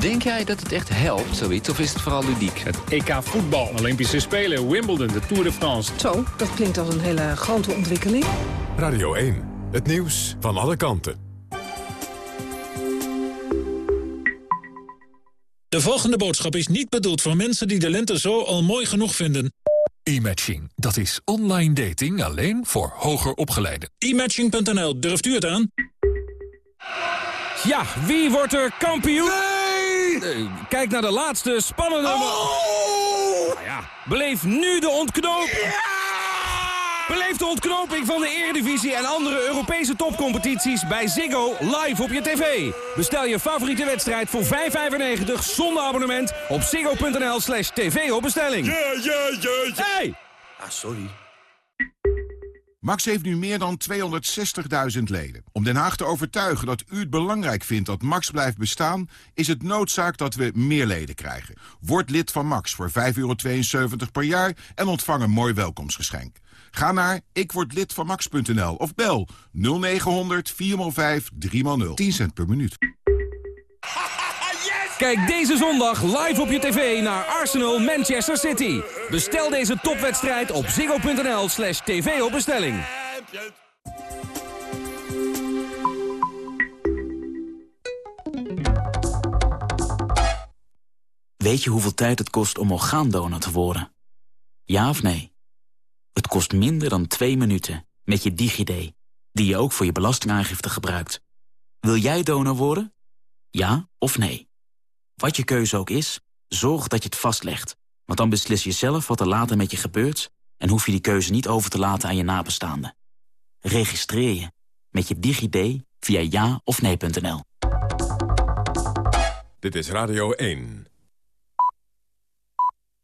Denk jij dat het echt helpt, zoiets, of is het vooral ludiek? Het EK voetbal, Olympische Spelen, Wimbledon, de Tour de France. Zo, dat klinkt als een hele grote ontwikkeling. Radio 1, het nieuws van alle kanten. De volgende boodschap is niet bedoeld voor mensen die de lente zo al mooi genoeg vinden. E-matching, dat is online dating alleen voor hoger opgeleiden. E-matching.nl, durft u het aan? Ja, wie wordt er kampioen? Nee! kijk naar de laatste spannende... Oh! Nou ja, beleef nu de ontknoping. Ja! Beleef de ontknoping van de Eredivisie en andere Europese topcompetities bij Ziggo live op je tv. Bestel je favoriete wedstrijd voor 5,95 zonder abonnement op ziggo.nl slash tv op bestelling. Ja, ja, ja, ja. Hey! Ah, sorry. Max heeft nu meer dan 260.000 leden. Om Den Haag te overtuigen dat u het belangrijk vindt dat Max blijft bestaan... is het noodzaak dat we meer leden krijgen. Word lid van Max voor 5,72 per jaar en ontvang een mooi welkomstgeschenk. Ga naar ikwordlidvanmax.nl of bel 0900 405 3x0. 10 cent per minuut. Kijk deze zondag live op je tv naar Arsenal Manchester City. Bestel deze topwedstrijd op ziggo.nl slash tv op bestelling. Weet je hoeveel tijd het kost om orgaandonor te worden? Ja of nee? Het kost minder dan twee minuten met je DigiD, die je ook voor je belastingaangifte gebruikt. Wil jij donor worden? Ja of nee? Wat je keuze ook is, zorg dat je het vastlegt. Want dan beslis je zelf wat er later met je gebeurt... en hoef je die keuze niet over te laten aan je nabestaanden. Registreer je met je DigiD via ja of nee.nl. Dit is Radio 1.